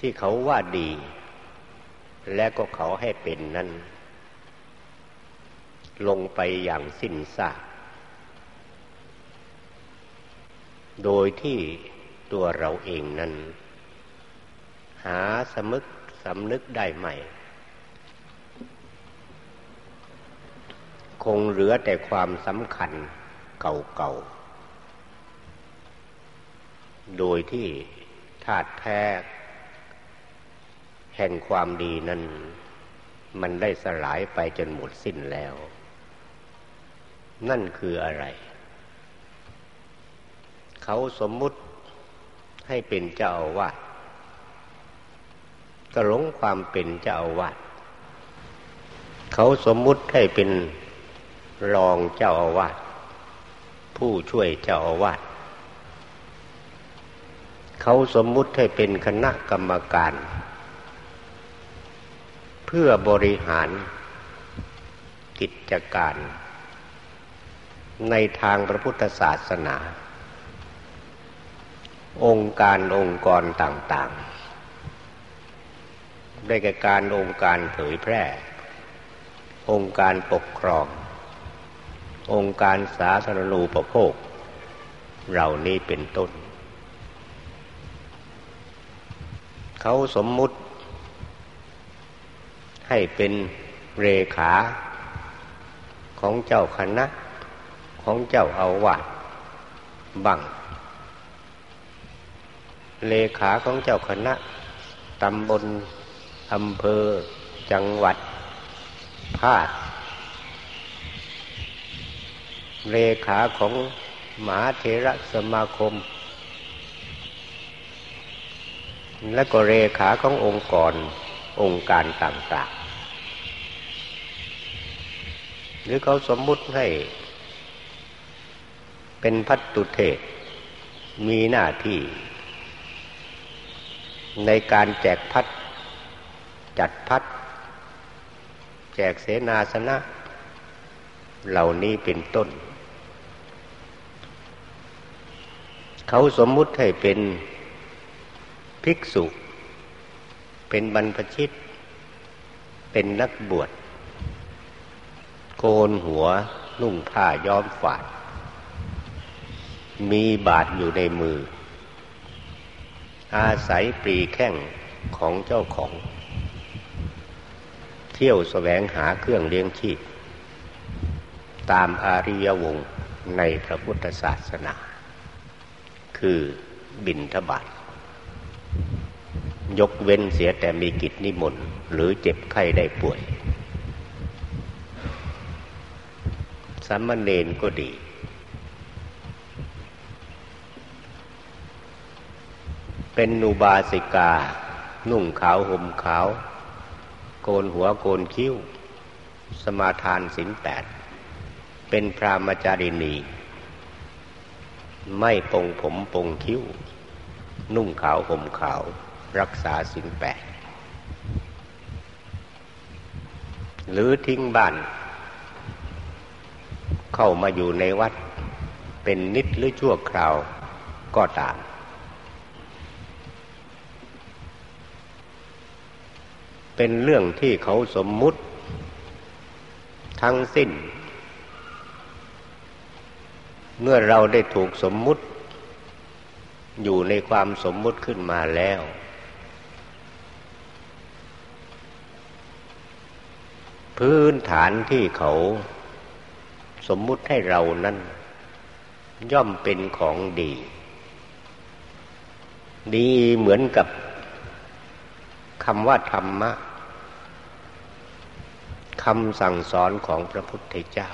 ที่เขาว่าดี และก็เขาให้เป็นนั้น ลงไปอย่างสิ้นซากโดยที่ตัวเราเองนั้น หาสมึก สำนึกได้ไหมคงเหลือแต่ความสำคัญเก่าๆ โดยที่ธาตุแท้ แห่งความดีนั้น มันได้สลายไปจนหมดสิ้นแล้ว นั่นคืออะไร เขาสมมุติให้เป็นเจ้าอาวาส ก็หลงความเป็นเจ้าอาวาสเขาสมมุติให้เป็นรองเจ้าอาวาสผู้ช่วยเจ้าอาวาสเขาสมมุติให้เป็นคณะกรรมการ เพื่อบริหารกิจการ ในทางพระพุทธศาสนา องค์การองค์กรต่าง ๆ ได้แก่การองค์การเผยแพร่ องค์การปกครอง องค์การสาธารณูปโภค เหล่านี้เป็นต้น เขาสมมุติ ให้เป็นเรขาของเจ้าคณะของเจ้าอาวาสบังเลขาของเจ้าคณะตำบล อำเภอ จังหวัด ภาคเลขาของมหาเถระสมาคม และก็เรขาขององค์กรองค์การต่างๆ หรือเขาสมมุติให้ เป็นพัตตุเทศ มีหน้าที่ ในการแจกพัด จัดพัด แจกเสนาสนะ เหล่านี้เป็นต้น เขาสมมุติให้เป็นภิกษุ เป็นบรรพชิต เป็นนักบวช โกนหัวนุ่งผ้าย้อมฝาด มีบาทอยู่ในมือ อาศัยปรีแข้งของเจ้าของ ที่ยวแสวงหาเครื่องเลี้ยงชีพ ตามอาริยวงศ์ในพระพุทธศาสนา คือบินทบาทยกเว้นเสียแต่มีกิจนิมนต์หรือเจ็บไข้ได้ป่วย สามเณรก็ดี เป็นนุบาสิกา นุ่งขาวห่มขาว นหัวโกนคิ้ว สมาทานสินแปด เป็นพรามจารินี ไม่ปงผมปงคิ้ว นุ่งขาวห่มขาว รักษาสินแปด หรือทิ้งบ้าน เข้ามาอยู่ในวัด เป็นนิดหรือชั่วคราวก็ตาม เป็นเรื่องที่เขาสมมุติ ทั้งสิ้น เมื่อเราได้ถูกสมมุติ อยู่ในความสมมุติขึ้นมาแล้ว พื้นฐานที่เขาสมมุติให้เรานั้น ย่อมเป็นของดี ดีเหมือนกับคำว่าธรรมะ คำสั่งสอนของพระพุทธเจ้า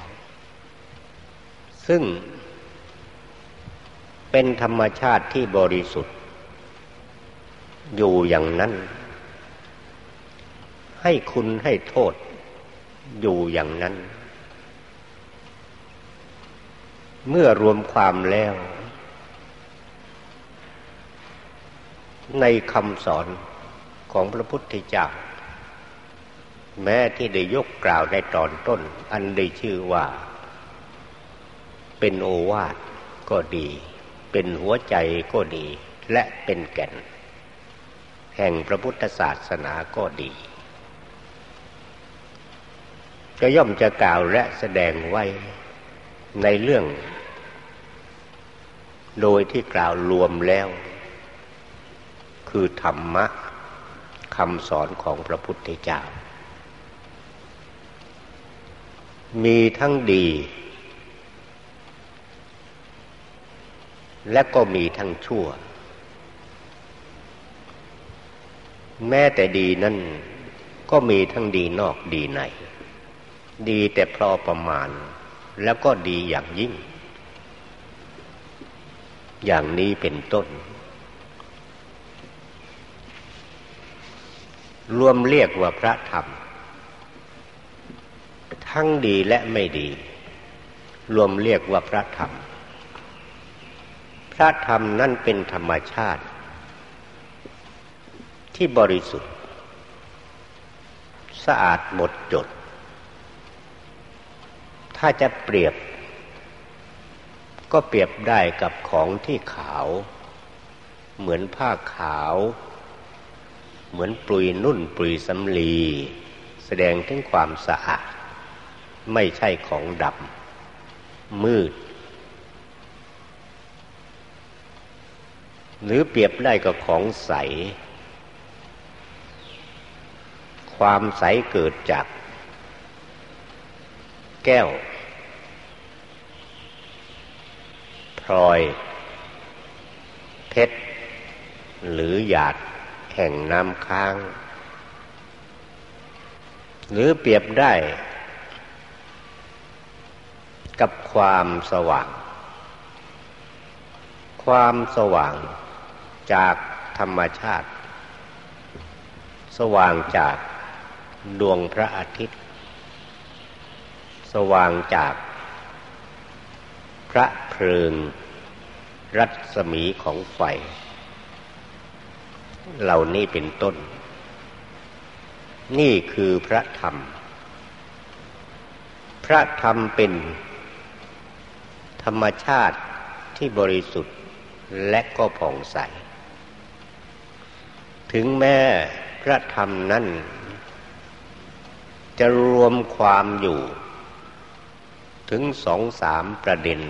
ซึ่งเป็นธรรมชาติที่บริสุทธิ์ อยู่อย่างนั้น ให้คุณให้โทษอยู่อย่างนั้น เมื่อรวมความแล้ว ในคำสอนของพระพุทธเจ้า แม้ที่ได้ยกกล่าวในตอนต้น อันได้ชื่อว่า เป็นโอวาทก็ดี เป็นหัวใจก็ดี และเป็นแก่น แห่งพระพุทธศาสนาก็ดีก็ย่อมจะกล่าวและแสดงไว้ในเรื่อง โดยที่กล่าวรวมแล้ว คือธรรมะคำสอนของพระพุทธเจ้า มีทั้งดี และก็มีทั้งชั่ว แม้แต่ดีนั่นก็มีทั้งดีนอกดีใน ดีแต่พอประมาณ แล้วก็ดีอย่างยิ่ง อย่างนี้เป็นต้น รวมเรียกว่าพระธรรม ทั้งดีและไม่ดี รวมเรียกว่าพระธรรม พระธรรมนั่นเป็นธรรมชาติ ที่บริสุทธิ์ สะอาดหมดจด ถ้าจะเปรียบ ก็เปรียบได้กับของที่ขาว เหมือนผ้าขาว เหมือนปุยนุ่นปุยสำลีแสดงถึงความสะอาด ไม่ใช่ของดำมืด หรือเปรียบได้กับของใส ความใสเกิดจาก แก้วพลอย เพชร หรือหยาดแห่งน้ำค้าง หรือเปรียบได้ กับ ความสว่าง ความสว่างจากธรรมชาติ สว่างจากดวงพระอาทิตย์ สว่างจากพระเพลิง รัศมีของไฟ เหล่านี้เป็นต้น นี่คือพระธรรม พระธรรมเป็น ธรรมชาติที่บริสุทธิ์และก็ผ่องใส ถึงแม้พระธรรมนั้น จะรวมความอยู่ ถึงสองสามประเด็น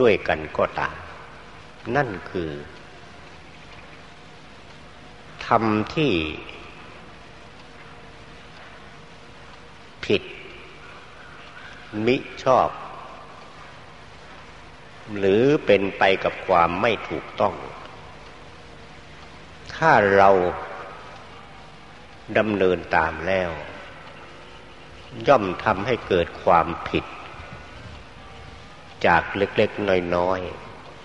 ด้วยกันก็ตาม นั่นคือทำที่ผิด มิชอบ หรือเป็นไปกับความไม่ถูกต้อง ถ้าเราดำเนินตามแล้ว ย่อมทำให้เกิดความผิด จากเล็กๆน้อย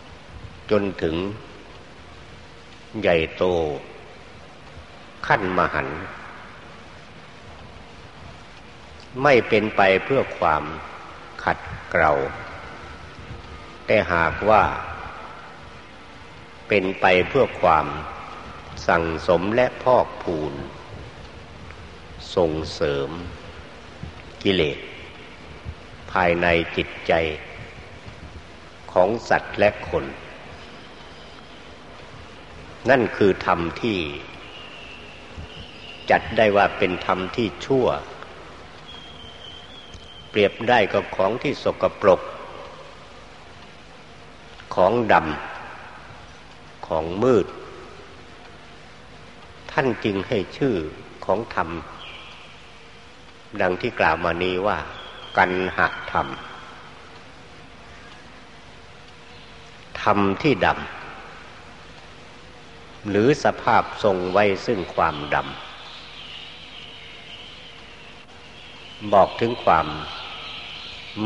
ๆ จนถึงใหญ่โต ขั้นมหัน ไม่เป็นไปเพื่อความขัดเกลา แต่หากว่า เป็นไปเพื่อความสั่งสมและพอกพูน ส่งเสริมกิเลส ภายในจิตใจของสัตว์และคน นั่นคือธรรมที่ จัดได้ว่าเป็นธรรมที่ชั่ว เปรียบได้กับของที่สกปรก ของดำของมืด ท่านจึงให้ชื่อของธรรม ดังที่กล่าวมานี้ว่า กันหะธรรม ธรรมที่ดำ หรือสภาพทรงไว้ซึ่งความดำ บอกถึงความ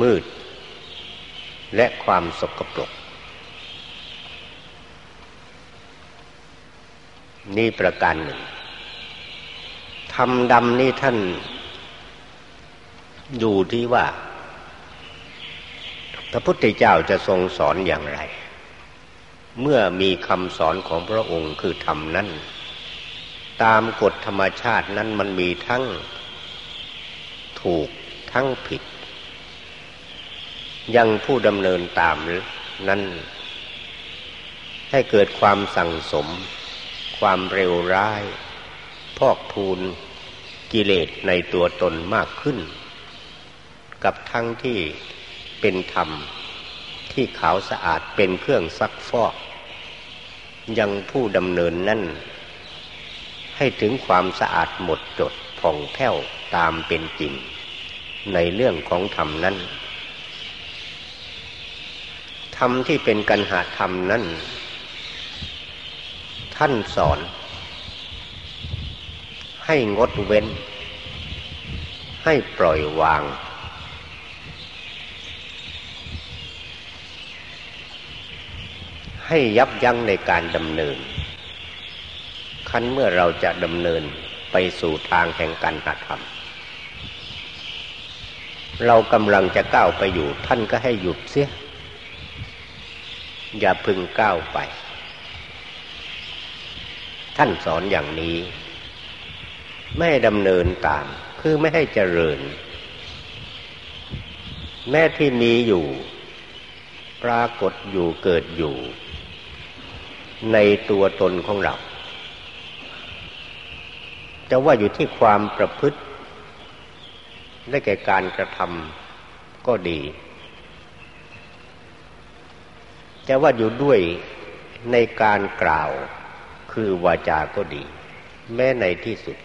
มืดและความสกปรก นี่ประการหนึ่งธรรมดำนี่ท่านอยู่ที่ว่า พระพุทธเจ้าจะทรงสอนอย่างไร เมื่อมีคำสอนของพระองค์คือธรรมนั้น ตามกฎธรรมชาตินั้นมันมีทั้งถูกทั้งผิด ยังผู้ดำเนินตามนั้น ให้เกิดความสั่งสม ความเร็วร้าย พอกพูนกิเลสในตัวตนมากขึ้น กับทั้งที่เป็นธรรม ที่ขาวสะอาดเป็นเครื่องซักฟอก ยังผู้ดำเนินนั่น ให้ถึงความสะอาดหมดจดผ่องแผ้วตามเป็นจริง ในเรื่องของธรรมนั้นธรรมที่เป็นกันหาธรรมนั้น ท่านสอน ให้งดเว้น ให้ปล่อยวาง ให้ยับยั้งในการดำเนิน คั้นเมื่อเราจะดำเนินไปสู่ทางแห่งการกระทำเรากำลังจะก้าวไปอยู่ท่านก็ให้หยุดเสีย อย่าพึงก้าวไป ท่านสอนอย่างนี้ ไม่ดำเนินตาม คือไม่ให้เจริญ แม้ที่มีอยู่ ปรากฏอยู่เกิดอยู่ ในตัวตนของเรา จะว่าอยู่ที่ความประพฤติ ได้แก่การกระทำก็ดีจะว่าอยู่ด้วยในการกล่าว คือวาจาก็ดี แม้ในที่สุด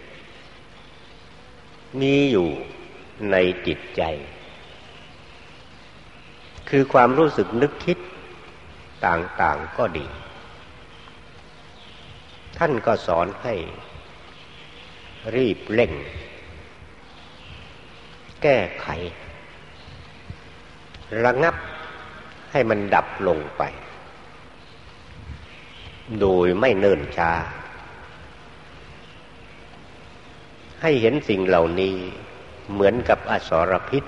มีอยู่ในจิตใจ คือความรู้สึกนึกคิดต่างๆก็ดี ท่านก็สอนให้รีบเร่ง แก้ไข ระงับให้มันดับลงไป โดยไม่เนิ่นช้า ให้เห็นสิ่งเหล่านี้เหมือนกับอสรพิษ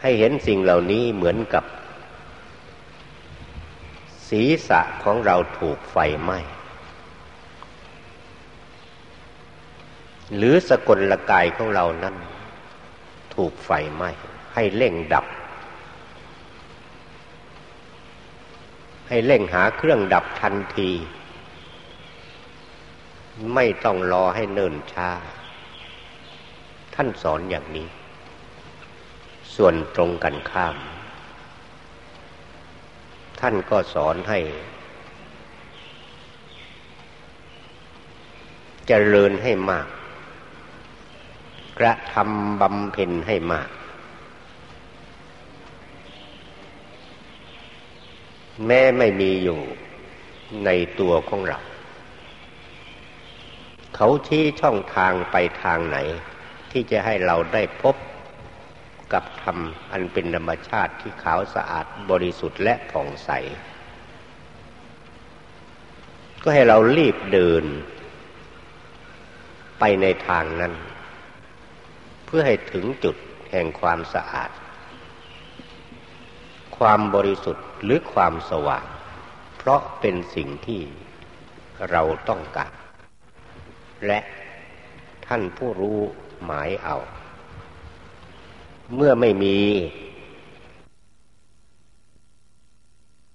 ให้เห็นสิ่งเหล่านี้เหมือนกับ ศีรษะของเราถูกไฟไหม้หรือสกลกายของเรานั้น ถูกไฟไหม้ให้เร่งดับ ให้เร่งหาเครื่องดับทันที ไม่ต้องรอให้เนิ่นช้า ท่านสอนอย่างนี้ ส่วนตรงกันข้าม ท่านก็สอนให้จเจริญให้มาก กระทำบำเพ็ญให้มาก แม้ไม่มีอยู่ในตัวของเรา เขาชี้ช่องทางไปทางไหน ที่จะให้เราได้พบกับธรรมอันเป็นธรรมชาติที่ขาวสะอาดบริสุทธิ์และผ่องใส ก็ให้เรารีบเดิน ไปในทางนั้น เพื่อให้ถึงจุดแห่งความสะอาด ความบริสุทธิ์ หรือความสว่าง เพราะเป็นสิ่งที่เราต้องการ และท่านผู้รู้หมายเอา เมื่อไม่มี